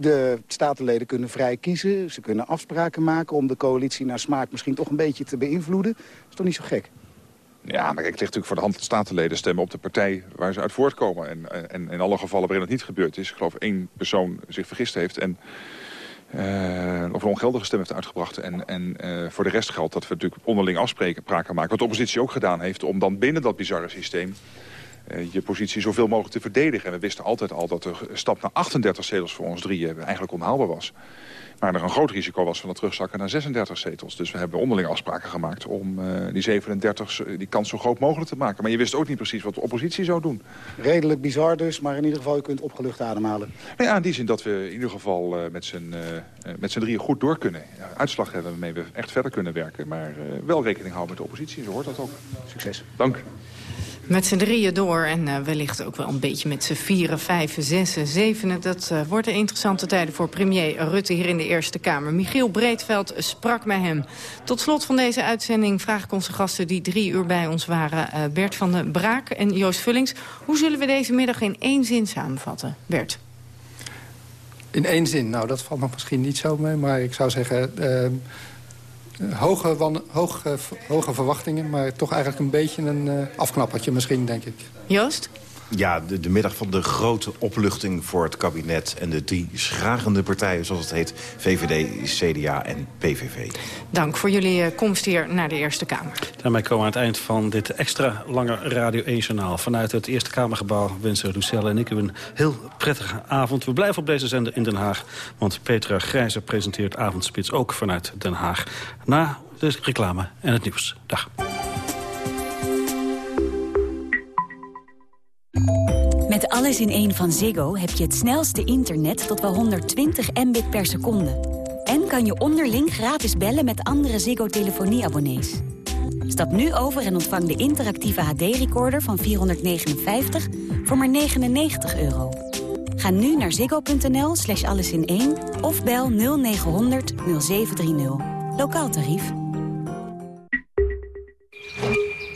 De statenleden kunnen vrij kiezen. Ze kunnen afspraken maken om de coalitie naar smaak misschien toch een beetje te beïnvloeden. Dat is toch niet zo gek? Ja, maar kijk, het ligt natuurlijk voor de hand dat statenleden stemmen op de partij waar ze uit voortkomen. En, en in alle gevallen waarin het niet gebeurd is, ik geloof één persoon zich vergist heeft. En uh, of een ongeldige stem heeft uitgebracht. En, en uh, voor de rest geldt dat we natuurlijk onderling afspraken maken. Wat de oppositie ook gedaan heeft om dan binnen dat bizarre systeem... Uh, je positie zoveel mogelijk te verdedigen. En we wisten altijd al dat de stap naar 38 zetels voor ons drieën eigenlijk onhaalbaar was. Maar er een groot risico was van het terugzakken naar 36 zetels. Dus we hebben onderling afspraken gemaakt om uh, die 37 die kans zo groot mogelijk te maken. Maar je wist ook niet precies wat de oppositie zou doen. Redelijk bizar dus, maar in ieder geval je kunt opgelucht ademhalen. Nou ja, in die zin dat we in ieder geval uh, met z'n uh, drieën goed door kunnen. Uitslag hebben waarmee we echt verder kunnen werken. Maar wel rekening houden met de oppositie, zo hoort dat ook. Succes. Dank. Met z'n drieën door en uh, wellicht ook wel een beetje met z'n vieren, vijven, zessen, zevenen. Dat uh, worden interessante tijden voor premier Rutte hier in de Eerste Kamer. Michiel Breedveld sprak met hem. Tot slot van deze uitzending vraag ik onze gasten die drie uur bij ons waren... Uh, Bert van den Braak en Joost Vullings. Hoe zullen we deze middag in één zin samenvatten? Bert. In één zin? Nou, dat valt nog misschien niet zo mee, maar ik zou zeggen... Hoge, wan, hoge, hoge verwachtingen, maar toch eigenlijk een beetje een uh, afknappertje misschien, denk ik. Joost? Ja, de, de, middag van de grote opluchting voor het kabinet... en de drie schragende partijen, zoals het heet, VVD, CDA en PVV. Dank voor jullie uh, komst hier naar de Eerste Kamer. Daarmee komen we aan het eind van dit extra lange Radio 1-journaal. Vanuit het Eerste Kamergebouw wensen Lucelle en ik u een heel prettige avond. We blijven op deze zender in Den Haag, want Petra Grijzer presenteert Avondspits ook vanuit Den Haag. Na de reclame en het nieuws. Dag. Met alles in één van Ziggo heb je het snelste internet tot wel 120 mbit per seconde. En kan je onderling gratis bellen met andere Ziggo-telefonieabonnees. Stap nu over en ontvang de interactieve HD-recorder van 459 voor maar 99 euro. Ga nu naar ziggo.nl slash alles in één of bel 0900 0730. Lokaal tarief.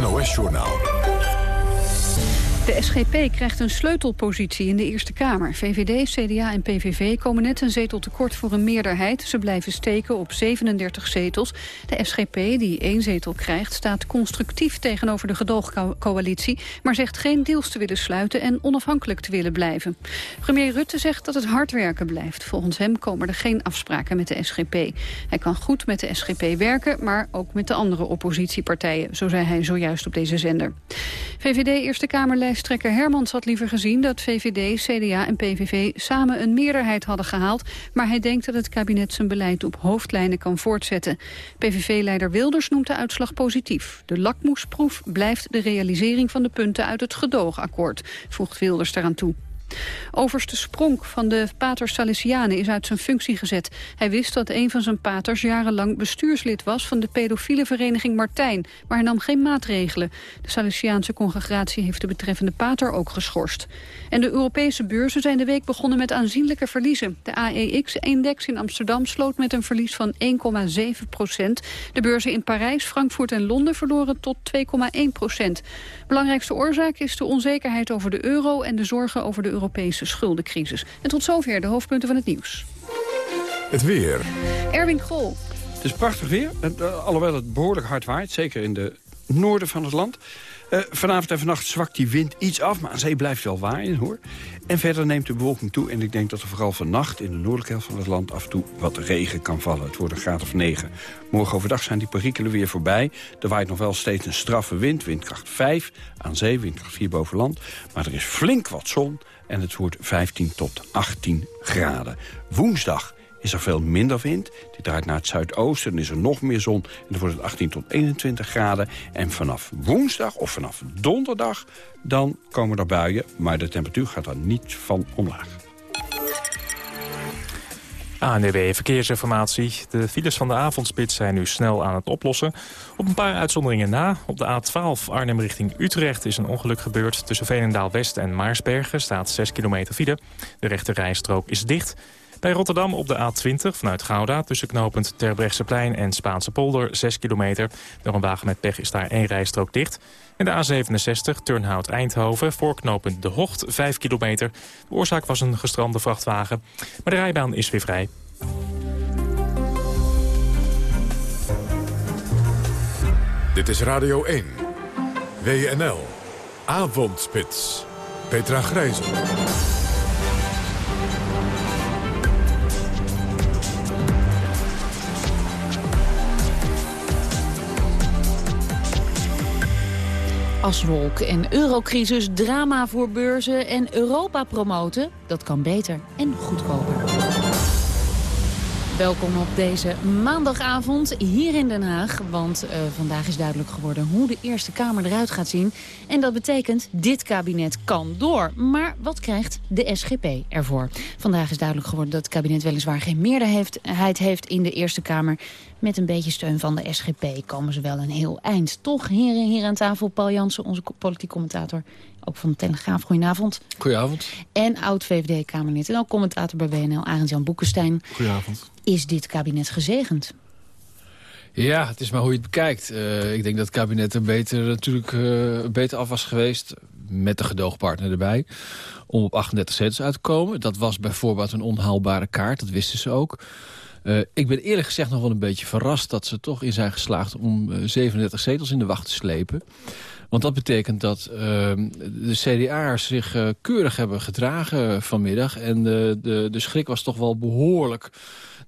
NOS-journaal. De SGP krijgt een sleutelpositie in de Eerste Kamer. VVD, CDA en PVV komen net een zetel tekort voor een meerderheid. Ze blijven steken op 37 zetels. De SGP, die één zetel krijgt, staat constructief tegenover de gedoogcoalitie... maar zegt geen deals te willen sluiten en onafhankelijk te willen blijven. Premier Rutte zegt dat het hard werken blijft. Volgens hem komen er geen afspraken met de SGP. Hij kan goed met de SGP werken, maar ook met de andere oppositiepartijen. Zo zei hij zojuist op deze zender. VVD Eerste Kamerlijst Lijsttrekker Hermans had liever gezien dat VVD, CDA en PVV samen een meerderheid hadden gehaald. Maar hij denkt dat het kabinet zijn beleid op hoofdlijnen kan voortzetten. PVV-leider Wilders noemt de uitslag positief. De lakmoesproef blijft de realisering van de punten uit het gedoogakkoord, voegt Wilders eraan toe. Overste Spronk van de Paters Salesianen is uit zijn functie gezet. Hij wist dat een van zijn paters jarenlang bestuurslid was... van de pedofiele vereniging Martijn, maar hij nam geen maatregelen. De Salesiaanse congregatie heeft de betreffende pater ook geschorst. En de Europese beurzen zijn de week begonnen met aanzienlijke verliezen. De AEX-index in Amsterdam sloot met een verlies van 1,7 procent. De beurzen in Parijs, Frankfurt en Londen verloren tot 2,1 procent. Belangrijkste oorzaak is de onzekerheid over de euro... en de zorgen over de Europese schuldencrisis. En tot zover de hoofdpunten van het nieuws. Het weer. Erwin Krol. Het is prachtig weer, alhoewel het behoorlijk hard waait. Zeker in de noorden van het land. Uh, vanavond en vannacht zwakt die wind iets af, maar aan zee blijft wel waaien, hoor. En verder neemt de bewolking toe en ik denk dat er vooral vannacht... in de noordelijke helft van het land af en toe wat regen kan vallen. Het wordt een graad of 9. Morgen overdag zijn die perikelen weer voorbij. Er waait nog wel steeds een straffe wind, windkracht 5. Aan zee, windkracht 4 boven land. Maar er is flink wat zon en het wordt 15 tot 18 graden. Woensdag is er veel minder wind. Die draait naar het zuidoosten, dan is er nog meer zon. En dan wordt het 18 tot 21 graden. En vanaf woensdag of vanaf donderdag, dan komen er buien. Maar de temperatuur gaat er niet van omlaag. ANDB Verkeersinformatie. De files van de avondspits zijn nu snel aan het oplossen. Op een paar uitzonderingen na. Op de A12 Arnhem richting Utrecht is een ongeluk gebeurd. Tussen Veenendaal West en Maarsbergen staat 6 kilometer file. De rechte rijstrook is dicht. Bij Rotterdam op de A20 vanuit Gouda tussen knooppunt Terbrechtseplein en Spaanse polder 6 kilometer. Door een wagen met pech is daar één rijstrook dicht. En de A67 Turnhout-Eindhoven voor knooppunt De Hocht 5 kilometer. De oorzaak was een gestrande vrachtwagen, maar de rijbaan is weer vrij. Dit is Radio 1. WNL. Avondspits. Petra Grijzen. Aswolk en eurocrisis, drama voor beurzen en Europa promoten. Dat kan beter en goedkoper. Welkom op deze maandagavond hier in Den Haag. Want uh, vandaag is duidelijk geworden hoe de Eerste Kamer eruit gaat zien. En dat betekent, dit kabinet kan door. Maar wat krijgt de SGP ervoor? Vandaag is duidelijk geworden dat het kabinet weliswaar geen meerderheid heeft in de Eerste Kamer. Met een beetje steun van de SGP komen ze wel een heel eind. Toch, heren hier aan tafel, Paul Jansen, onze politiek commentator ook van de Telegraaf. Goedenavond. Goedenavond. En oud-VVD-Kamerlid en ook commentator bij WNL, Arend-Jan Boekenstein. Goedenavond. Is dit kabinet gezegend? Ja, het is maar hoe je het bekijkt. Uh, ik denk dat het kabinet er beter, natuurlijk, uh, beter af was geweest... met de gedoogpartner erbij, om op 38 zetels uit te komen. Dat was bijvoorbeeld een onhaalbare kaart, dat wisten ze ook. Uh, ik ben eerlijk gezegd nog wel een beetje verrast dat ze toch in zijn geslaagd... om 37 zetels in de wacht te slepen. Want dat betekent dat uh, de CDA'ers zich uh, keurig hebben gedragen vanmiddag. En de, de, de schrik was toch wel behoorlijk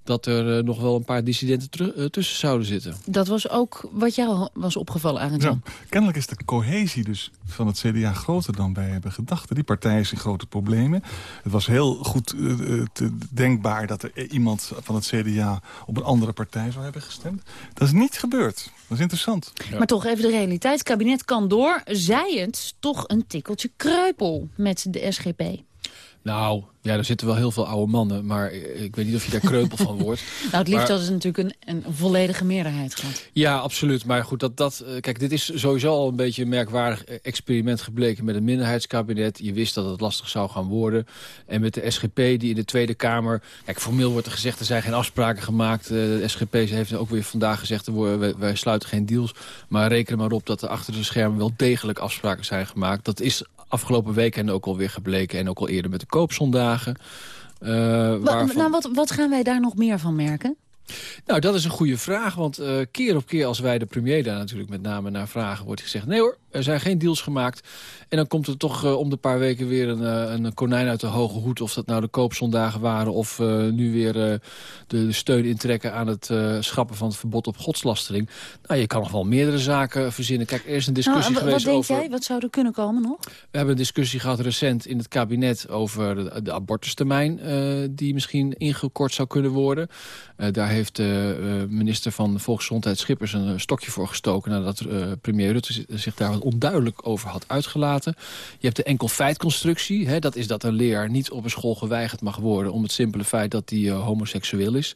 dat er uh, nog wel een paar dissidenten uh, tussen zouden zitten. Dat was ook wat jou was opgevallen, Arend ja, Kennelijk is de cohesie dus van het CDA groter dan wij hebben gedacht. Die partij is in grote problemen. Het was heel goed uh, te denkbaar dat er iemand van het CDA op een andere partij zou hebben gestemd. Dat is niet gebeurd. Dat is interessant. Ja. Maar toch even de realiteit. Het kabinet kan door. Zij het toch een tikkeltje kruipel met de SGP. Nou, ja, er zitten wel heel veel oude mannen, maar ik weet niet of je daar kreupel van [LAUGHS] wordt. Nou, het liefst hadden ze natuurlijk een, een volledige meerderheid gehad. Ja, absoluut. Maar goed, dat, dat, eh, kijk, dit is sowieso al een beetje een merkwaardig experiment gebleken met een minderheidskabinet. Je wist dat het lastig zou gaan worden. En met de SGP die in de Tweede Kamer... Kijk, formeel wordt er gezegd, er zijn geen afspraken gemaakt. Eh, de SGP heeft ook weer vandaag gezegd, wij, wij sluiten geen deals. Maar reken maar op dat er achter de schermen wel degelijk afspraken zijn gemaakt. Dat is afgelopen weekend ook alweer gebleken. En ook al eerder met de koopzondagen. Uh, waarvan... Nou, wat, wat gaan wij daar nog meer van merken? Nou, dat is een goede vraag, want uh, keer op keer als wij de premier daar natuurlijk met name naar vragen... wordt gezegd, nee hoor, er zijn geen deals gemaakt. En dan komt er toch uh, om de paar weken weer een, uh, een konijn uit de hoge hoed... of dat nou de koopzondagen waren of nu weer de, de, steun intrekken... aan het schrappen van het verbod op godslastering. Nou, je kan nog wel meerdere zaken verzinnen. Kijk, er is een discussie nou, geweest wat over... Wat denk jij, wat zou er kunnen komen nog? We hebben een discussie gehad recent in het kabinet over de, de abortustermijn... die misschien ingekort zou kunnen worden. daar heeft de minister van Volksgezondheid Schippers een stokje voor gestoken... nadat premier Rutte zich daar onduidelijk over had uitgelaten. Je hebt de enkel feitconstructie. Hè, dat is dat een leraar niet op een school geweigerd mag worden... om het simpele feit dat hij homoseksueel is.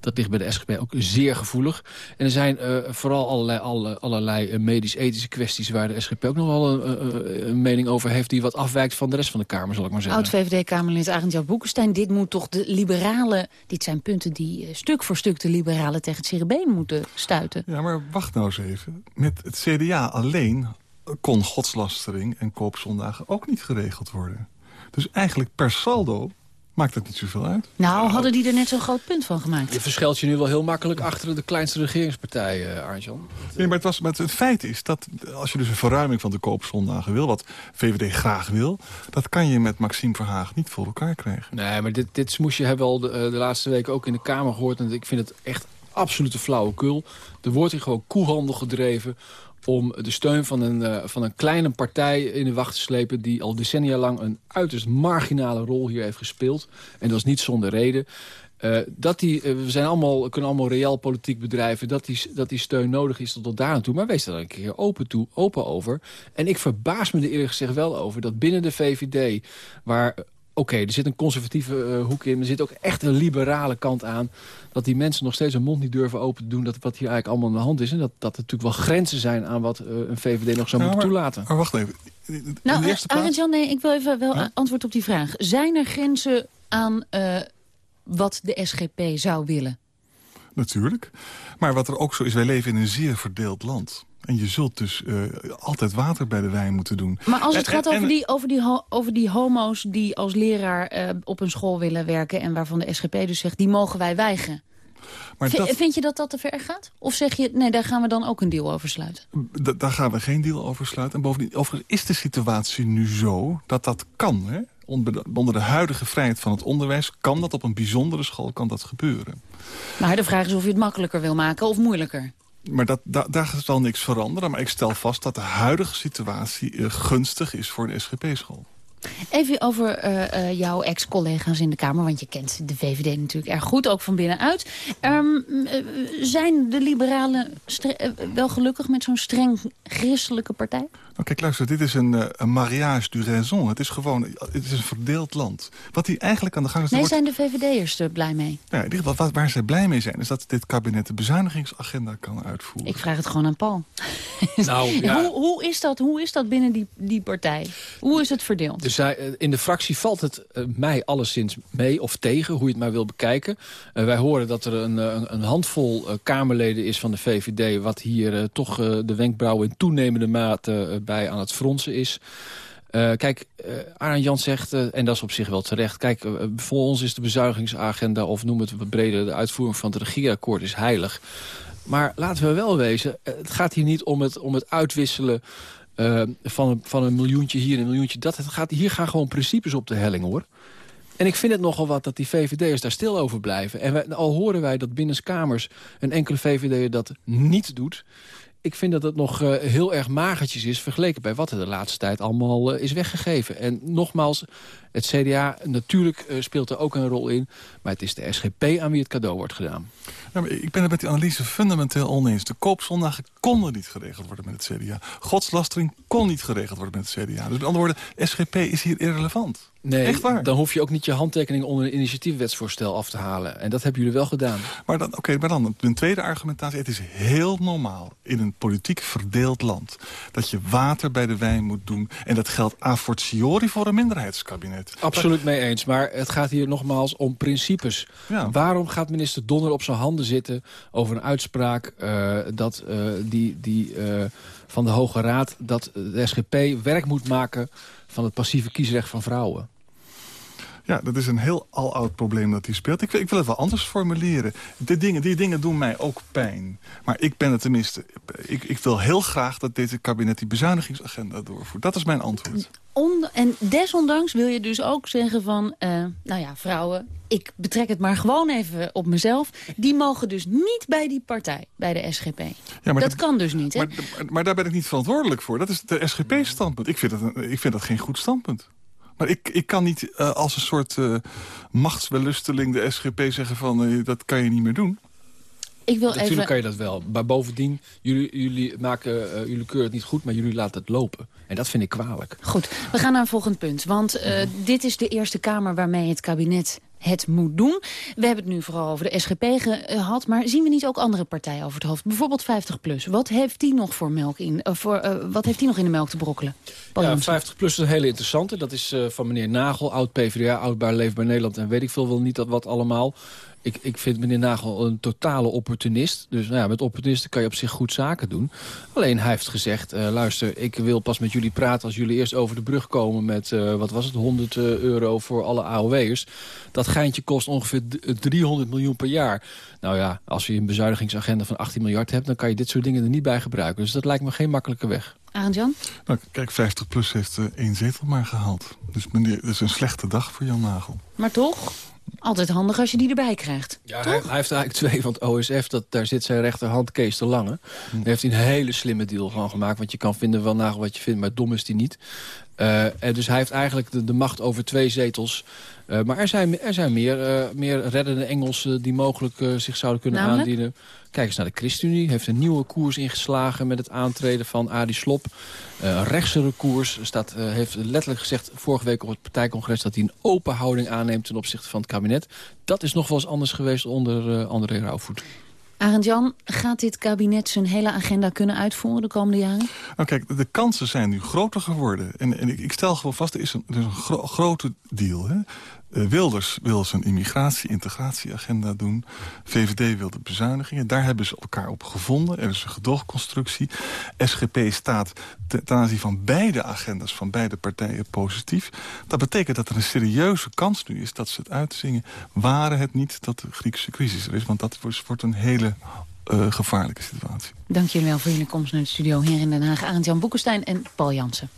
Dat ligt bij de SGP ook zeer gevoelig. En er zijn vooral allerlei, alle, allerlei medisch-ethische kwesties... waar de SGP ook nog wel een, een, mening over heeft... die wat afwijkt van de rest van de Kamer, zal ik maar zeggen. Oud-VVD-Kamerlid Arend-Jan Boekenstein. Dit moet toch de liberalen... Dit zijn punten die stuk voor stuk de liberalen tegen het cerebeen moeten stuiten. Ja, maar wacht nou eens even. Met het CDA alleen kon godslastering en koopzondagen ook niet geregeld worden. Dus eigenlijk per saldo maakt het niet zoveel uit. Nou, hadden die er net zo'n groot punt van gemaakt. Je verschilt je nu wel heel makkelijk achter de kleinste regeringspartij, uh, Arjan. Nee, maar het, was, maar het feit is dat als je dus een verruiming van de koopzondagen wil... wat VVD graag wil, dat kan je met Maxime Verhaag niet voor elkaar krijgen. Nee, maar dit, dit smoesje hebben we al de, eh, de laatste weken ook in de Kamer gehoord. En ik vind het echt absolute flauwekul. Er wordt hier gewoon koehandel gedreven om de steun van een, uh, van een kleine partij in de wacht te slepen... die al decennia lang een uiterst marginale rol hier heeft gespeeld. En dat is niet zonder reden. Uh, dat die, uh, we zijn allemaal, kunnen allemaal reëel politiek bedrijven... Dat die, dat die steun nodig is tot daar aan toe. Maar wees daar een keer open, toe, open over. En ik verbaas me er eerlijk gezegd wel over... dat binnen de VVD, waar oké, er zit een conservatieve uh, hoek in. Er zit ook echt een liberale kant aan. Dat die mensen nog steeds hun mond niet durven open te doen. Dat wat hier eigenlijk allemaal aan de hand is. En dat, dat er natuurlijk wel grenzen zijn aan wat uh, een VVD nog zou ja, moeten maar, toelaten. Maar wacht even. Nou, uh, plaats... Jan, nee, ik wil even wel antwoord op die vraag. Zijn er grenzen aan wat de SGP zou willen? Natuurlijk. Maar wat er ook zo is, wij leven in een zeer verdeeld land. En je zult dus uh, altijd water bij de wijn moeten doen. Maar als het en, gaat en, over, die, over, die, over die homo's die als leraar uh, op een school willen werken... en waarvan de SGP dus zegt, die mogen wij weigeren. Maar V dat, vind je dat dat te ver gaat? Of zeg je, nee, daar gaan we dan ook een deal over sluiten? daar gaan we geen deal over sluiten. En bovendien, overigens is de situatie nu zo dat dat kan. Hè? Onder, de, onder de huidige vrijheid van het onderwijs kan dat op een bijzondere school kan dat gebeuren. Maar de vraag is of je het makkelijker wil maken of moeilijker. Maar dat, da, daar zal niks veranderen. Maar ik stel vast dat de huidige situatie uh, gunstig is voor de SGP-school. Even over uh, uh, jouw ex-collega's in de Kamer. Want je kent de VVD natuurlijk erg goed, ook van binnenuit. Um, zijn de liberalen wel gelukkig met zo'n streng christelijke partij? Nou, kijk, luister, dit is een, een mariage du raison. Het is gewoon het is een verdeeld land. Wat die eigenlijk aan de gang is... Nee, wordt... zijn de VVD'ers er blij mee? Nou, in ieder geval, waar, waar zij blij mee zijn... is dat dit kabinet de bezuinigingsagenda kan uitvoeren. Ik vraag het gewoon aan Paul. [LAUGHS] Nou, ja. hoe, hoe, is dat, hoe is dat binnen die, die partij? Hoe is het verdeeld? Dus zij, in de fractie valt het uh, mij alleszins mee of tegen, hoe je het maar wil bekijken. Uh, wij horen dat er een, een, een handvol uh, Kamerleden is van de VVD... wat hier toch de wenkbrauwen in toenemende mate bij aan het fronsen is. Uh, kijk, uh, Jan zegt, uh, en dat is op zich wel terecht... kijk, voor ons is de bezuinigingsagenda... of noem het breder, de uitvoering van het regeerakkoord is heilig. Maar laten we wel wezen, het gaat hier niet om het, om het uitwisselen... van, een, van een miljoentje hier en een miljoentje dat. Het gaat, hier gaan gewoon principes op de helling, hoor. En ik vind het nogal wat dat die VVD'ers daar stil over blijven. En al horen wij dat binnenskamers een enkele VVD'er dat niet doet ik vind dat het nog uh, heel erg magertjes is... vergeleken bij wat er de laatste tijd allemaal uh, is weggegeven. En nogmaals, het CDA natuurlijk uh, speelt er ook een rol in... maar het is de SGP aan wie het cadeau wordt gedaan. Ik ben het met die analyse fundamenteel oneens. De koopzondagen konden niet geregeld worden met het CDA. Godslastering kon niet geregeld worden met het CDA. Dus met andere woorden, SGP is hier irrelevant. Nee, Echt waar. dan hoef je ook niet je handtekening onder een initiatiefwetsvoorstel af te halen. En dat hebben jullie wel gedaan. Maar dan, oké, okay, maar dan een tweede argumentatie. Het is heel normaal in een politiek verdeeld land... dat je water bij de wijn moet doen. En dat geldt a fortiori voor een minderheidskabinet. Absoluut mee eens. Maar het gaat hier nogmaals om principes. Ja. Waarom gaat minister Donner op zijn handen zitten over een uitspraak... Uh, dat uh, die, die uh, van de Hoge Raad... dat de SGP werk moet maken van het passieve kiesrecht van vrouwen? Ja, dat is een heel aloud probleem dat hij speelt. Ik, ik wil het wel anders formuleren. Die dingen, die dingen doen mij ook pijn. Maar ik ben het tenminste... Ik, ik wil heel graag dat deze kabinet die bezuinigingsagenda doorvoert. Dat is mijn antwoord. En desondanks wil je dus ook zeggen van... Uh, nou ja, vrouwen, ik betrek het maar gewoon even op mezelf. Die mogen dus niet bij die partij, bij de SGP. Ja, maar dat, kan dus niet, hè? Maar, maar, maar, daar ben ik niet verantwoordelijk voor. Dat is de SGP-standpunt. Ik, vind dat, ik vind dat geen goed standpunt. Maar ik, ik kan niet uh, als een soort uh, machtsbelusteling de SGP zeggen van... Uh, dat kan je niet meer doen. Ik wil Natuurlijk even... kan je dat wel. Maar bovendien, jullie, jullie, maken, uh, jullie keuren het niet goed, maar jullie laten het lopen. En dat vind ik kwalijk. Goed, we gaan naar een volgend punt. Want uh, dit is de Eerste Kamer waarmee het kabinet het moet doen. We hebben het nu vooral over de SGP gehad, maar zien we niet ook andere partijen over het hoofd? Bijvoorbeeld 50PLUS. Wat heeft die nog voor melk in? Uh, voor, uh, wat heeft die nog in de melk te brokkelen? Ja, 50PLUS is een hele interessante. Dat is uh, van meneer Nagel, oud PvdA, oud bij Leefbaar Nederland en weet ik veel wel niet dat wat allemaal. Ik, ik vind meneer Nagel een totale opportunist. Dus nou ja, met opportunisten kan je op zich goed zaken doen. Alleen hij heeft gezegd, uh, luister, ik wil pas met jullie praten... als jullie eerst over de brug komen met, uh, wat was het, 100 euro voor alle AOW'ers. Dat geintje kost ongeveer 300 miljoen per jaar. Nou ja, als je een bezuinigingsagenda van 18 miljard hebt... dan kan je dit soort dingen er niet bij gebruiken. Dus dat lijkt me geen makkelijke weg. Jan? Nou, kijk, 50PLUS heeft uh, één zetel maar gehaald. Dus meneer, dat is een slechte dag voor Jan Nagel. Maar toch? Altijd handig als je die erbij krijgt. Ja, hij, hij, heeft eigenlijk twee van het OSF. Dat, daar zit zijn rechterhand Kees de Lange. Hm. Daar heeft hij een hele slimme deal van gemaakt. Want je kan vinden wel nagel wat je vindt, maar dom is die niet. Uh, en dus hij heeft eigenlijk de, de macht over twee zetels. Uh, maar er zijn, er zijn meer, uh, meer reddende Engelsen die mogelijk zich zouden kunnen Namelijk? aandienen. Kijk eens naar de ChristenUnie. Heeft een nieuwe koers ingeslagen met het aantreden van Adi Slop. een rechtsere koers. Staat, heeft letterlijk gezegd vorige week op het partijcongres... dat hij een open houding aanneemt ten opzichte van het kabinet. Dat is nog wel eens anders geweest onder André Rauwvoet. Arend Jan, gaat dit kabinet zijn hele agenda kunnen uitvoeren de komende jaren? Nou kijk, de kansen zijn nu groter geworden. En, en ik, ik, stel gewoon vast, er is een, er is een gro grote deal. Hè? Uh, Wilders wil zijn immigratie-integratieagenda doen. VVD wil de bezuinigingen. Daar hebben ze elkaar op gevonden. Er is een gedoogconstructie. SGP staat ten aanzien van beide agendas van beide partijen positief. Dat betekent dat er een serieuze kans nu is dat ze het uitzingen. Waren het niet dat de Griekse crisis er is. Want dat wordt een hele uh, gevaarlijke situatie. Dank jullie wel voor jullie komst naar de studio hier in Den Haag. Arend Jan Boekenstein en Paul Jansen.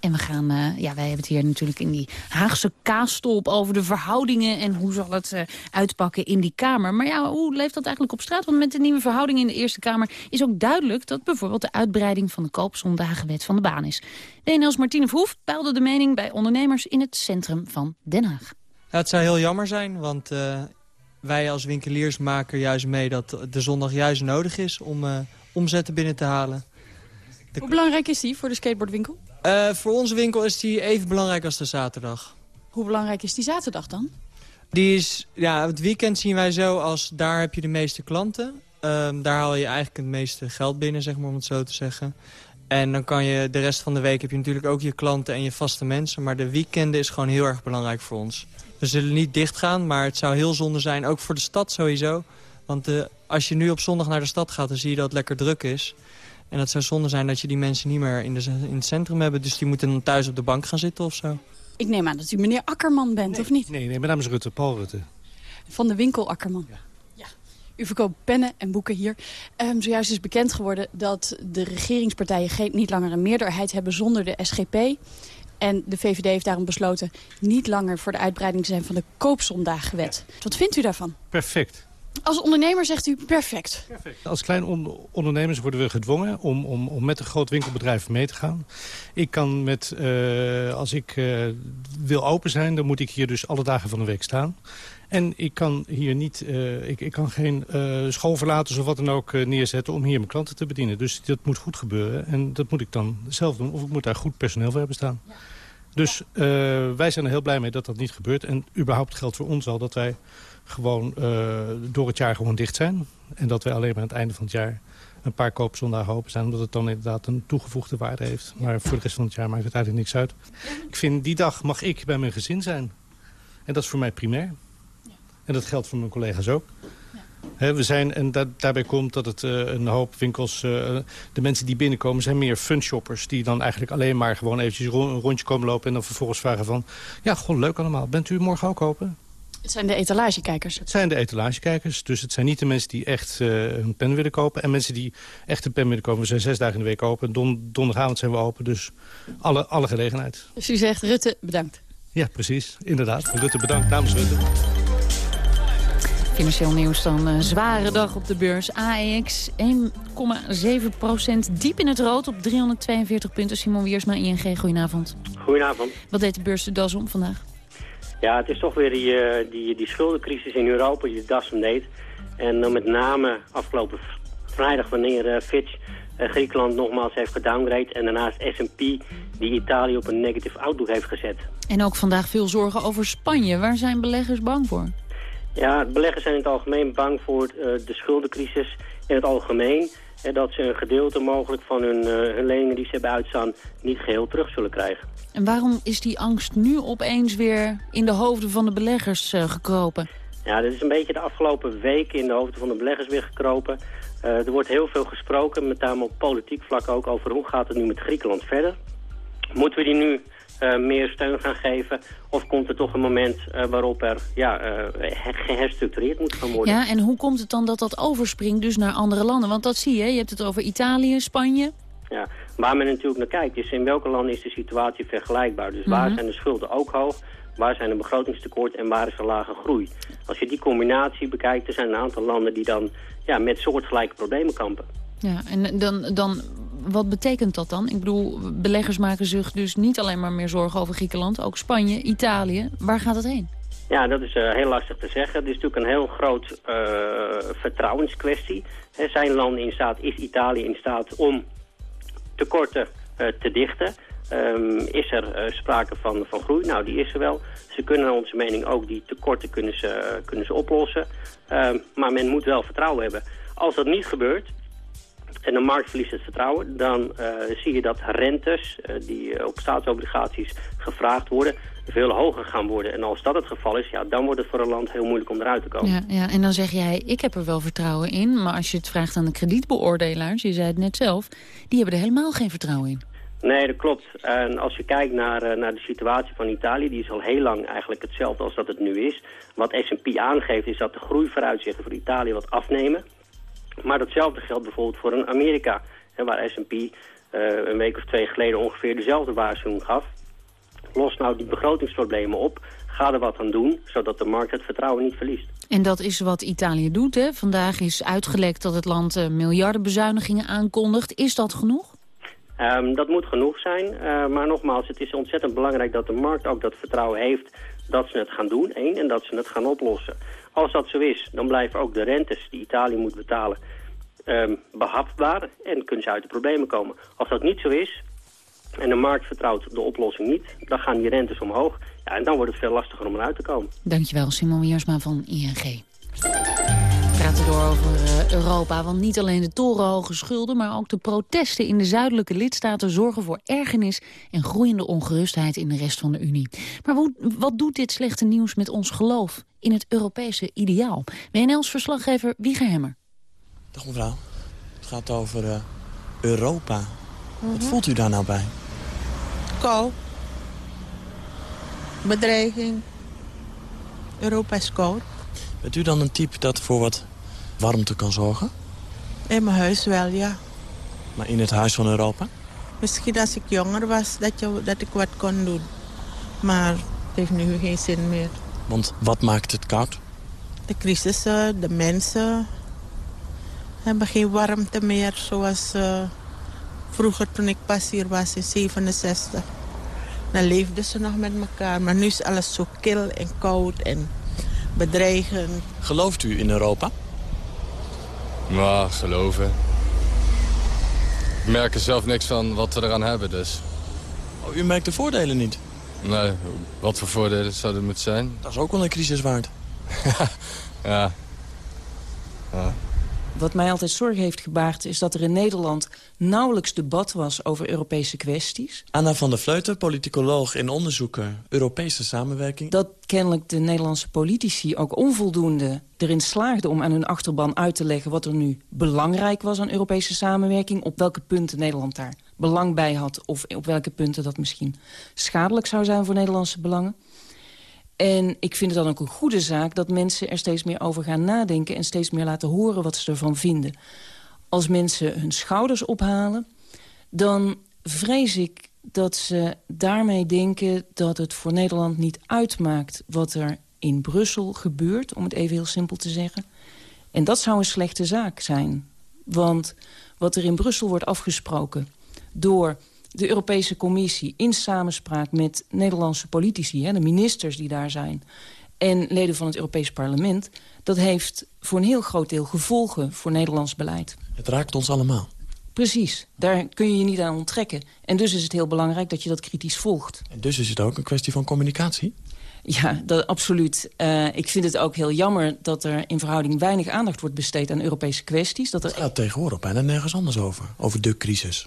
En we gaan, uh, ja, wij hebben het hier natuurlijk in die Haagse kaastolp over de verhoudingen en hoe zal het uh, uitpakken in die Kamer. Maar ja, hoe leeft dat eigenlijk op straat? Want met de nieuwe verhoudingen in de Eerste Kamer is ook duidelijk dat bijvoorbeeld de uitbreiding van de koopzondagenwet van de baan is. DNL's Martine Verhoef peilde de mening bij ondernemers in het centrum van Den Haag. Het zou heel jammer zijn, want uh, wij als winkeliers maken juist mee dat de zondag juist nodig is om omzetten binnen te halen. De... Hoe belangrijk is die voor de skateboardwinkel? Uh, voor onze winkel is die even belangrijk als de zaterdag. Hoe belangrijk is die zaterdag dan? Die is, ja, het weekend zien wij zo als daar heb je de meeste klanten. Um, daar haal je eigenlijk het meeste geld binnen, zeg maar, om het zo te zeggen. En dan kan je de rest van de week heb je natuurlijk ook je klanten en je vaste mensen. Maar de weekenden is gewoon heel erg belangrijk voor ons. We zullen niet dicht gaan, maar het zou heel zonde zijn, ook voor de stad sowieso. Want uh, als je nu op zondag naar de stad gaat, dan zie je dat het lekker druk is. En het zou zonde zijn dat je die mensen niet meer in, de, in het centrum hebben. Dus die moeten dan thuis op de bank gaan zitten of zo. Ik neem aan dat u meneer Akkerman bent, nee, of niet? Nee, nee, mijn naam is Rutte, Paul Rutte. Van de winkel Akkerman. Ja. ja. U verkoopt pennen en boeken hier. Um, zojuist is bekend geworden dat de regeringspartijen geen, niet langer een meerderheid hebben zonder de SGP. En de VVD heeft daarom besloten niet langer voor de uitbreiding te zijn van de koopzondagwet. Ja. Wat vindt u daarvan? Perfect. Als ondernemer zegt u perfect. perfect. Als klein on ondernemers worden we gedwongen om, om, om met een groot winkelbedrijf mee te gaan. Ik kan met, uh, als ik uh, wil open zijn, dan moet ik hier dus alle dagen van de week staan. En ik kan hier niet, uh, ik, ik kan geen school verlaten of wat dan ook neerzetten om hier mijn klanten te bedienen. Dus dat moet goed gebeuren en dat moet ik dan zelf doen. Of ik moet daar goed personeel voor hebben staan. Ja. Dus wij zijn er heel blij mee dat dat niet gebeurt. En überhaupt geldt voor ons al dat wij gewoon uh, door het jaar gewoon dicht zijn. En dat wij alleen maar aan het einde van het jaar een paar koopzondagen open zijn. Omdat het dan inderdaad een toegevoegde waarde heeft. Maar voor de rest van het jaar maakt het eigenlijk niks uit. Ik vind, die dag mag ik bij mijn gezin zijn. En dat is voor mij primair. En dat geldt voor mijn collega's ook. He, we zijn, en da daarbij komt dat het uh, een hoop winkels... Uh, de mensen die binnenkomen zijn meer funshoppers... die dan eigenlijk alleen maar gewoon eventjes een rondje komen lopen... en dan vervolgens vragen van... ja, gewoon leuk allemaal. Bent u morgen ook open? Het zijn de etalagekijkers. Het zijn de etalagekijkers. Dus het zijn niet de mensen die echt uh, een pen willen kopen. En mensen die echt een pen willen kopen. We zijn zes dagen in de week open. Don donderdagavond zijn we open. Dus alle, alle gelegenheid. Dus u zegt Rutte bedankt. Ja, precies. Inderdaad. Rutte bedankt. Namens Rutte. Financieel nieuws dan een zware dag op de beurs. AEX 1,7% diep in het rood op 342 punten. Simon Wiersma, ING, goedenavond. Goedenavond. Wat deed de beurs de das om vandaag? Ja, het is toch weer die, uh, die, die schuldencrisis in Europa die de das deed. En dan met name afgelopen vrijdag wanneer uh, Fitch uh, Griekenland nogmaals heeft gedowngrade. En daarnaast S&P die Italië op een negative outlook heeft gezet. En ook vandaag veel zorgen over Spanje. Waar zijn beleggers bang voor? Ja, beleggers zijn in het algemeen bang voor de schuldencrisis in het algemeen. En dat ze een gedeelte mogelijk van hun, hun leningen die ze hebben uitstaan niet geheel terug zullen krijgen. En waarom is die angst nu opeens weer in de hoofden van de beleggers uh, gekropen? Ja, dit is een beetje de afgelopen weken in de hoofden van de beleggers weer gekropen. Uh, er wordt heel veel gesproken, met name op politiek vlak ook, over hoe gaat het nu met Griekenland verder. Moeten we die nu meer steun gaan geven? Of komt er toch een moment uh, waarop er ja, geherstructureerd moet gaan worden? Ja, en hoe komt het dan dat dat overspringt dus naar andere landen? Want dat zie je, je hebt het over Italië, Spanje. Ja, waar men natuurlijk naar kijkt is in welke landen is de situatie vergelijkbaar. Dus waar zijn de schulden ook hoog? Waar zijn de begrotingstekort en waar is er lage groei? Als je die combinatie bekijkt, er zijn een aantal landen die dan ja, met soortgelijke problemen kampen. Ja, en dan, dan, wat betekent dat dan? Ik bedoel, beleggers maken zich dus niet alleen maar meer zorgen over Griekenland. Ook Spanje, Italië. Waar gaat het heen? Ja, dat is uh, heel lastig te zeggen. Het is natuurlijk een heel groot uh, vertrouwenskwestie. Zijn landen in staat, is Italië in staat om tekorten uh, te dichten? Um, is er sprake van, van groei? Nou, die is er wel. Ze kunnen naar onze mening ook die tekorten kunnen ze, kunnen ze oplossen. Um, maar men moet wel vertrouwen hebben. Als dat niet gebeurt, en de markt verliest het vertrouwen... dan uh, zie je dat rentes uh, die op staatsobligaties gevraagd worden... veel hoger gaan worden. En als dat het geval is, ja, dan wordt het voor een land heel moeilijk om eruit te komen. Ja, ja, en dan zeg jij, ik heb er wel vertrouwen in... maar als je het vraagt aan de kredietbeoordelaars, je zei het net zelf... die hebben er helemaal geen vertrouwen in. Nee, dat klopt. En als je kijkt naar, naar de situatie van Italië... die is al heel lang eigenlijk hetzelfde als dat het nu is. Wat S&P aangeeft is dat de groeivooruitzichten voor Italië wat afnemen... Maar datzelfde geldt bijvoorbeeld voor een Amerika, hè, waar S&P uh, een week of twee geleden ongeveer dezelfde waarschuwing gaf. Los nou die begrotingsproblemen op, ga er wat aan doen, zodat de markt het vertrouwen niet verliest. En dat is wat Italië doet. Hè? Vandaag is uitgelekt dat het land uh, miljarden bezuinigingen aankondigt. Is dat genoeg? Um, dat moet genoeg zijn, uh, maar nogmaals, het is ontzettend belangrijk dat de markt ook dat vertrouwen heeft dat ze het gaan doen, één, en dat ze het gaan oplossen. Als dat zo is, dan blijven ook de rentes die Italië moet betalen um, behapbaar en kunnen ze uit de problemen komen. Als dat niet zo is en de markt vertrouwt de oplossing niet, dan gaan die rentes omhoog. Ja, en dan wordt het veel lastiger om eruit te komen. Dankjewel, Simon Wiersma van ING. Praten door over uh, Europa, want niet alleen de torenhoge schulden... maar ook de protesten in de zuidelijke lidstaten zorgen voor ergernis... en groeiende ongerustheid in de rest van de Unie. Maar wat doet dit slechte nieuws met ons geloof in het Europese ideaal? WNL's verslaggever Wieger Hemmer. Dag mevrouw, het gaat over uh, Europa. Wat voelt u daar nou bij? Kou. Bedreiging. Europa is koud. Bent u dan een type dat voor wat warmte kan zorgen? In mijn huis wel, ja. Maar in het huis van Europa? Misschien als ik jonger was, dat, je, dat ik wat kon doen. Maar het heeft nu geen zin meer. Want wat maakt het koud? De crisissen, de mensen hebben geen warmte meer zoals uh, vroeger toen ik pas hier was in 67. Dan leefden ze nog met elkaar, maar nu is alles zo kil en koud en bedreigend. Gelooft u in Europa? Nou, geloven. Ik merk er zelf niks van wat we eraan hebben, dus. Oh, u merkt de voordelen niet? Nee, wat voor voordelen zouden het moeten zijn? Dat is ook wel een crisis waard. [LAUGHS] ja. ja. Wat mij altijd zorgen heeft gebaard is dat er in Nederland nauwelijks debat was over Europese kwesties. Anna van der Vleuten, politicoloog en onderzoeker Europese samenwerking. Dat kennelijk de Nederlandse politici ook onvoldoende erin slaagden om aan hun achterban uit te leggen wat er nu belangrijk was aan Europese samenwerking. Op welke punten Nederland daar belang bij had of op welke punten dat misschien schadelijk zou zijn voor Nederlandse belangen. En ik vind het dan ook een goede zaak dat mensen er steeds meer over gaan nadenken... en steeds meer laten horen wat ze ervan vinden. Als mensen hun schouders ophalen, dan vrees ik dat ze daarmee denken... dat het voor Nederland niet uitmaakt wat er in Brussel gebeurt... om het even heel simpel te zeggen. En dat zou een slechte zaak zijn. Want wat er in Brussel wordt afgesproken door de Europese Commissie in samenspraak met Nederlandse politici... Hè, de ministers die daar zijn, en leden van het Europees Parlement... dat heeft voor een heel groot deel gevolgen voor Nederlands beleid. Het raakt ons allemaal. Precies, daar kun je je niet aan onttrekken. En dus is het heel belangrijk dat je dat kritisch volgt. En dus is het ook een kwestie van communicatie? Ja, dat, absoluut. Uh, ik vind het ook heel jammer dat er in verhouding weinig aandacht wordt besteed aan Europese kwesties. Dat er... Het gaat tegenwoordig bijna nergens anders over, over de crisis.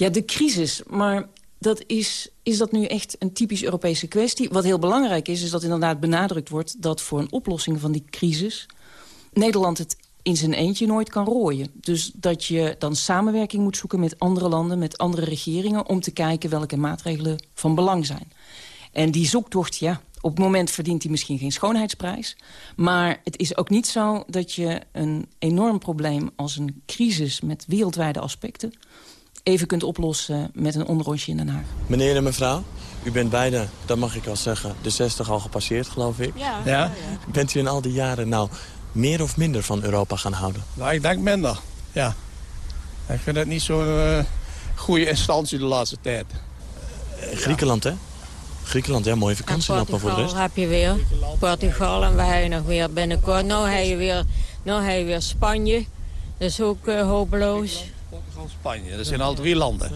Ja, de crisis. Maar dat is, is dat nu echt een typisch Europese kwestie? Wat heel belangrijk is, is dat inderdaad benadrukt wordt... dat voor een oplossing van die crisis... Nederland het in zijn eentje nooit kan rooien. Dus dat je dan samenwerking moet zoeken met andere landen... met andere regeringen... om te kijken welke maatregelen van belang zijn. En die zoektocht, ja, op het moment verdient hij misschien geen schoonheidsprijs. Maar het is ook niet zo dat je een enorm probleem als een crisis... met wereldwijde aspecten even kunt oplossen met een onderrondje in Den Haag. Meneer en mevrouw, u bent beide, dat mag ik wel zeggen, de 60 al gepasseerd, geloof ik. Ja. ja. Bent u in al die jaren nou meer of minder van Europa gaan houden? Nou, ik denk minder, ja. Ik vind het niet zo'n uh, goede instantie de laatste tijd. Uh, Griekenland, hè? Griekenland, ja, mooie vakantie maar voor de rest. heb je weer. Portugal en we hebben nog weer binnenkort. Nou heb je weer, nou heb je weer Spanje. Dat is ook uh, hopeloos. Portugal, Spanje. Dat zijn al drie landen.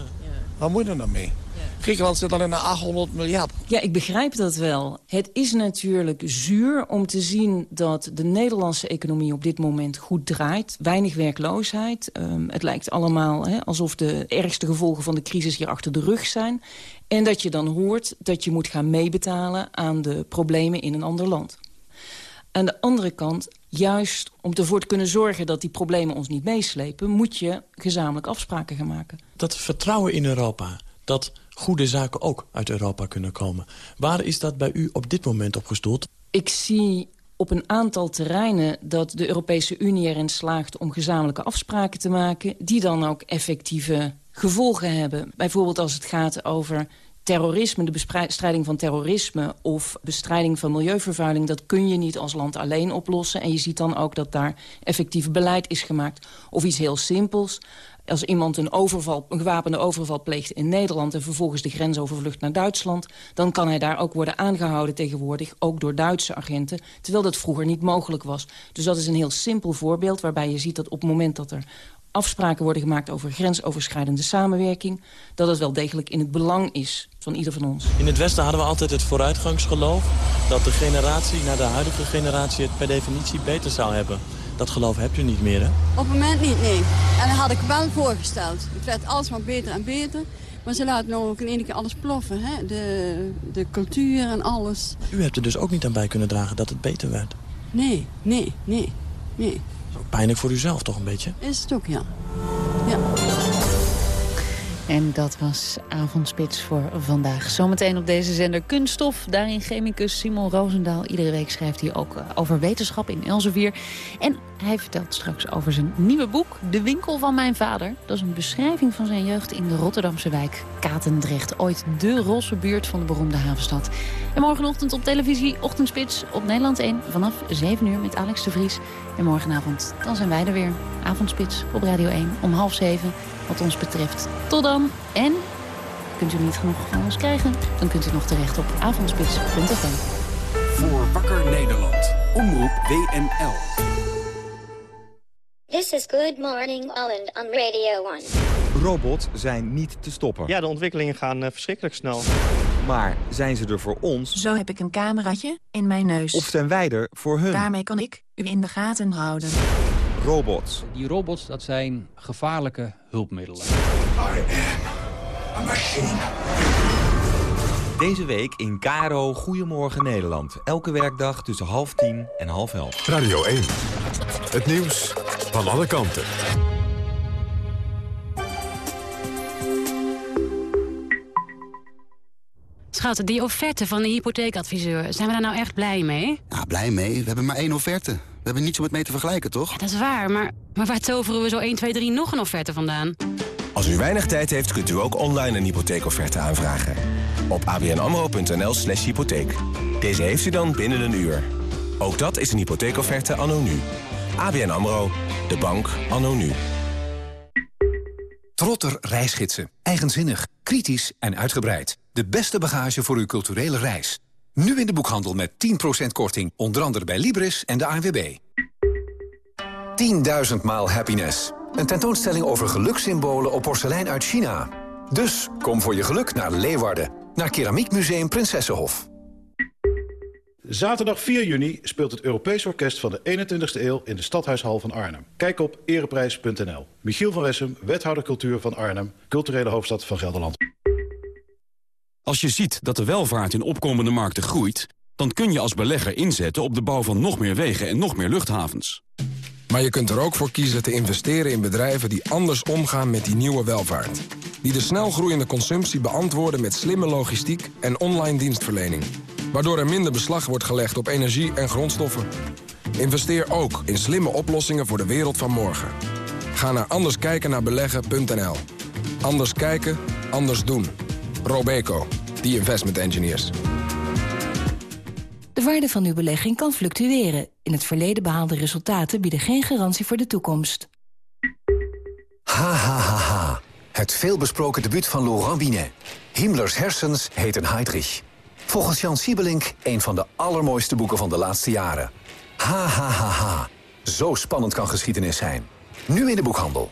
Wat moet er dan mee? Griekenland zit al in de 800 miljard. Ja, ik begrijp dat wel. Het is natuurlijk zuur om te zien dat de Nederlandse economie op dit moment goed draait. Weinig werkloosheid. Um, het lijkt allemaal hè, alsof de ergste gevolgen van de crisis hier achter de rug zijn. En dat je dan hoort dat je moet gaan meebetalen aan de problemen in een ander land. Aan de andere kant, juist om ervoor te kunnen zorgen dat die problemen ons niet meeslepen... moet je gezamenlijk afspraken gaan maken. Dat vertrouwen in Europa, dat goede zaken ook uit Europa kunnen komen. Waar is dat bij u op dit moment op gestoeld? Ik zie op een aantal terreinen dat de Europese Unie erin slaagt... om gezamenlijke afspraken te maken... die dan ook effectieve gevolgen hebben. Bijvoorbeeld als het gaat over terrorisme, de bestrijding van terrorisme... of bestrijding van milieuvervuiling, dat kun je niet als land alleen oplossen. En je ziet dan ook dat daar effectief beleid is gemaakt. Of iets heel simpels. Als iemand een, overval, een gewapende overval pleegt in Nederland... en vervolgens de grens overvlucht naar Duitsland... dan kan hij daar ook worden aangehouden tegenwoordig... ook door Duitse agenten, terwijl dat vroeger niet mogelijk was. Dus dat is een heel simpel voorbeeld waarbij je ziet dat op het moment dat er afspraken worden gemaakt over grensoverschrijdende samenwerking... dat het wel degelijk in het belang is van ieder van ons. In het Westen hadden we altijd het vooruitgangsgeloof... dat de generatie naar de huidige generatie het per definitie beter zou hebben. Dat geloof heb je niet meer, hè? Op het moment niet, nee. En dat had ik wel voorgesteld. Het werd alles maar beter en beter. Maar ze laten nou ook in één keer alles ploffen, hè? De, de cultuur en alles. U hebt er dus ook niet aan bij kunnen dragen dat het beter werd? Nee, nee, nee, nee. Pijnlijk voor uzelf toch een beetje? Is het ook, ja. En dat was Avondspits voor vandaag. Zometeen op deze zender Kunststof. Daarin chemicus Simon Roosendaal. Iedere week schrijft hij ook eh, over wetenschap in Elsevier. En hij vertelt straks over zijn nieuwe boek... De winkel van mijn vader. Dat is een beschrijving van zijn jeugd in de Rotterdamse wijk Katendrecht. Ooit de rosse buurt van de beroemde havenstad. En morgenochtend op televisie Ochtendspits op Nederland 1... vanaf 7 uur met Alex de Vries. En morgenavond dan zijn wij er weer. Avondspits op Radio 1 om half 7 wat ons betreft. Tot dan. En kunt u niet genoeg van ons krijgen, dan kunt u nog terecht op avondspits.fm. Voor Wakker Nederland. Omroep WNL. This is Good Morning Holland on Radio 1. Robots zijn niet te stoppen. Ja, de ontwikkelingen gaan uh, verschrikkelijk snel. Maar zijn ze er voor ons? Zo heb ik een cameraatje in mijn neus. Of zijn wij er voor hun? Daarmee kan ik u in de gaten houden. Robots. Die robots, dat zijn gevaarlijke hulpmiddelen. I am a machine. Deze week in Karo Goedemorgen Nederland. Elke werkdag tussen half tien en half elf. Radio 1. Het nieuws van alle kanten. Schat, die offerte van de hypotheekadviseur, zijn we daar nou echt blij mee? Ja, blij mee. We hebben maar één offerte. We hebben niets om het mee te vergelijken, toch? Ja, dat is waar, maar, maar waar toveren we zo 1, 2, 3 nog een offerte vandaan? Als u weinig tijd heeft, kunt u ook online een hypotheekofferte aanvragen. Op abnamro.nl slash hypotheek. Deze heeft u dan binnen een uur. Ook dat is een hypotheekofferte anno nu. ABN AMRO, de bank anno nu. Trotter reisgidsen. Eigenzinnig, kritisch en uitgebreid. De beste bagage voor uw culturele reis. Nu in de boekhandel met 10% korting, onder andere bij Libris en de ANWB. 10.000 maal happiness. Een tentoonstelling over gelukssymbolen op porselein uit China. Dus kom voor je geluk naar Leeuwarden. Naar Keramiekmuseum Prinsessenhof. Zaterdag 4 juni speelt het Europees Orkest van de 21ste eeuw in de Stadhuishal van Arnhem. Kijk op ereprijs.nl. Michiel van Wessem, wethouder cultuur van Arnhem, culturele hoofdstad van Gelderland. Als je ziet dat de welvaart in opkomende markten groeit... dan kun je als belegger inzetten op de bouw van nog meer wegen en nog meer luchthavens. Maar je kunt er ook voor kiezen te investeren in bedrijven die anders omgaan met die nieuwe welvaart. Die de snel groeiende consumptie beantwoorden met slimme logistiek en online dienstverlening. Waardoor er minder beslag wordt gelegd op energie en grondstoffen. Investeer ook in slimme oplossingen voor de wereld van morgen. Ga naar anderskijkennaarbeleggen.nl. Anders kijken, anders doen. Robeco, the investment engineers. De waarde van uw belegging kan fluctueren. In het verleden behaalde resultaten bieden geen garantie voor de toekomst. Ha, ha, ha, ha. Het veelbesproken debuut van Laurent Binet. Himmlers hersens heten Heydrich. Volgens Jan Siebelink een van de allermooiste boeken van de laatste jaren. Ha, ha, ha, ha. Zo spannend kan geschiedenis zijn. Nu in de boekhandel.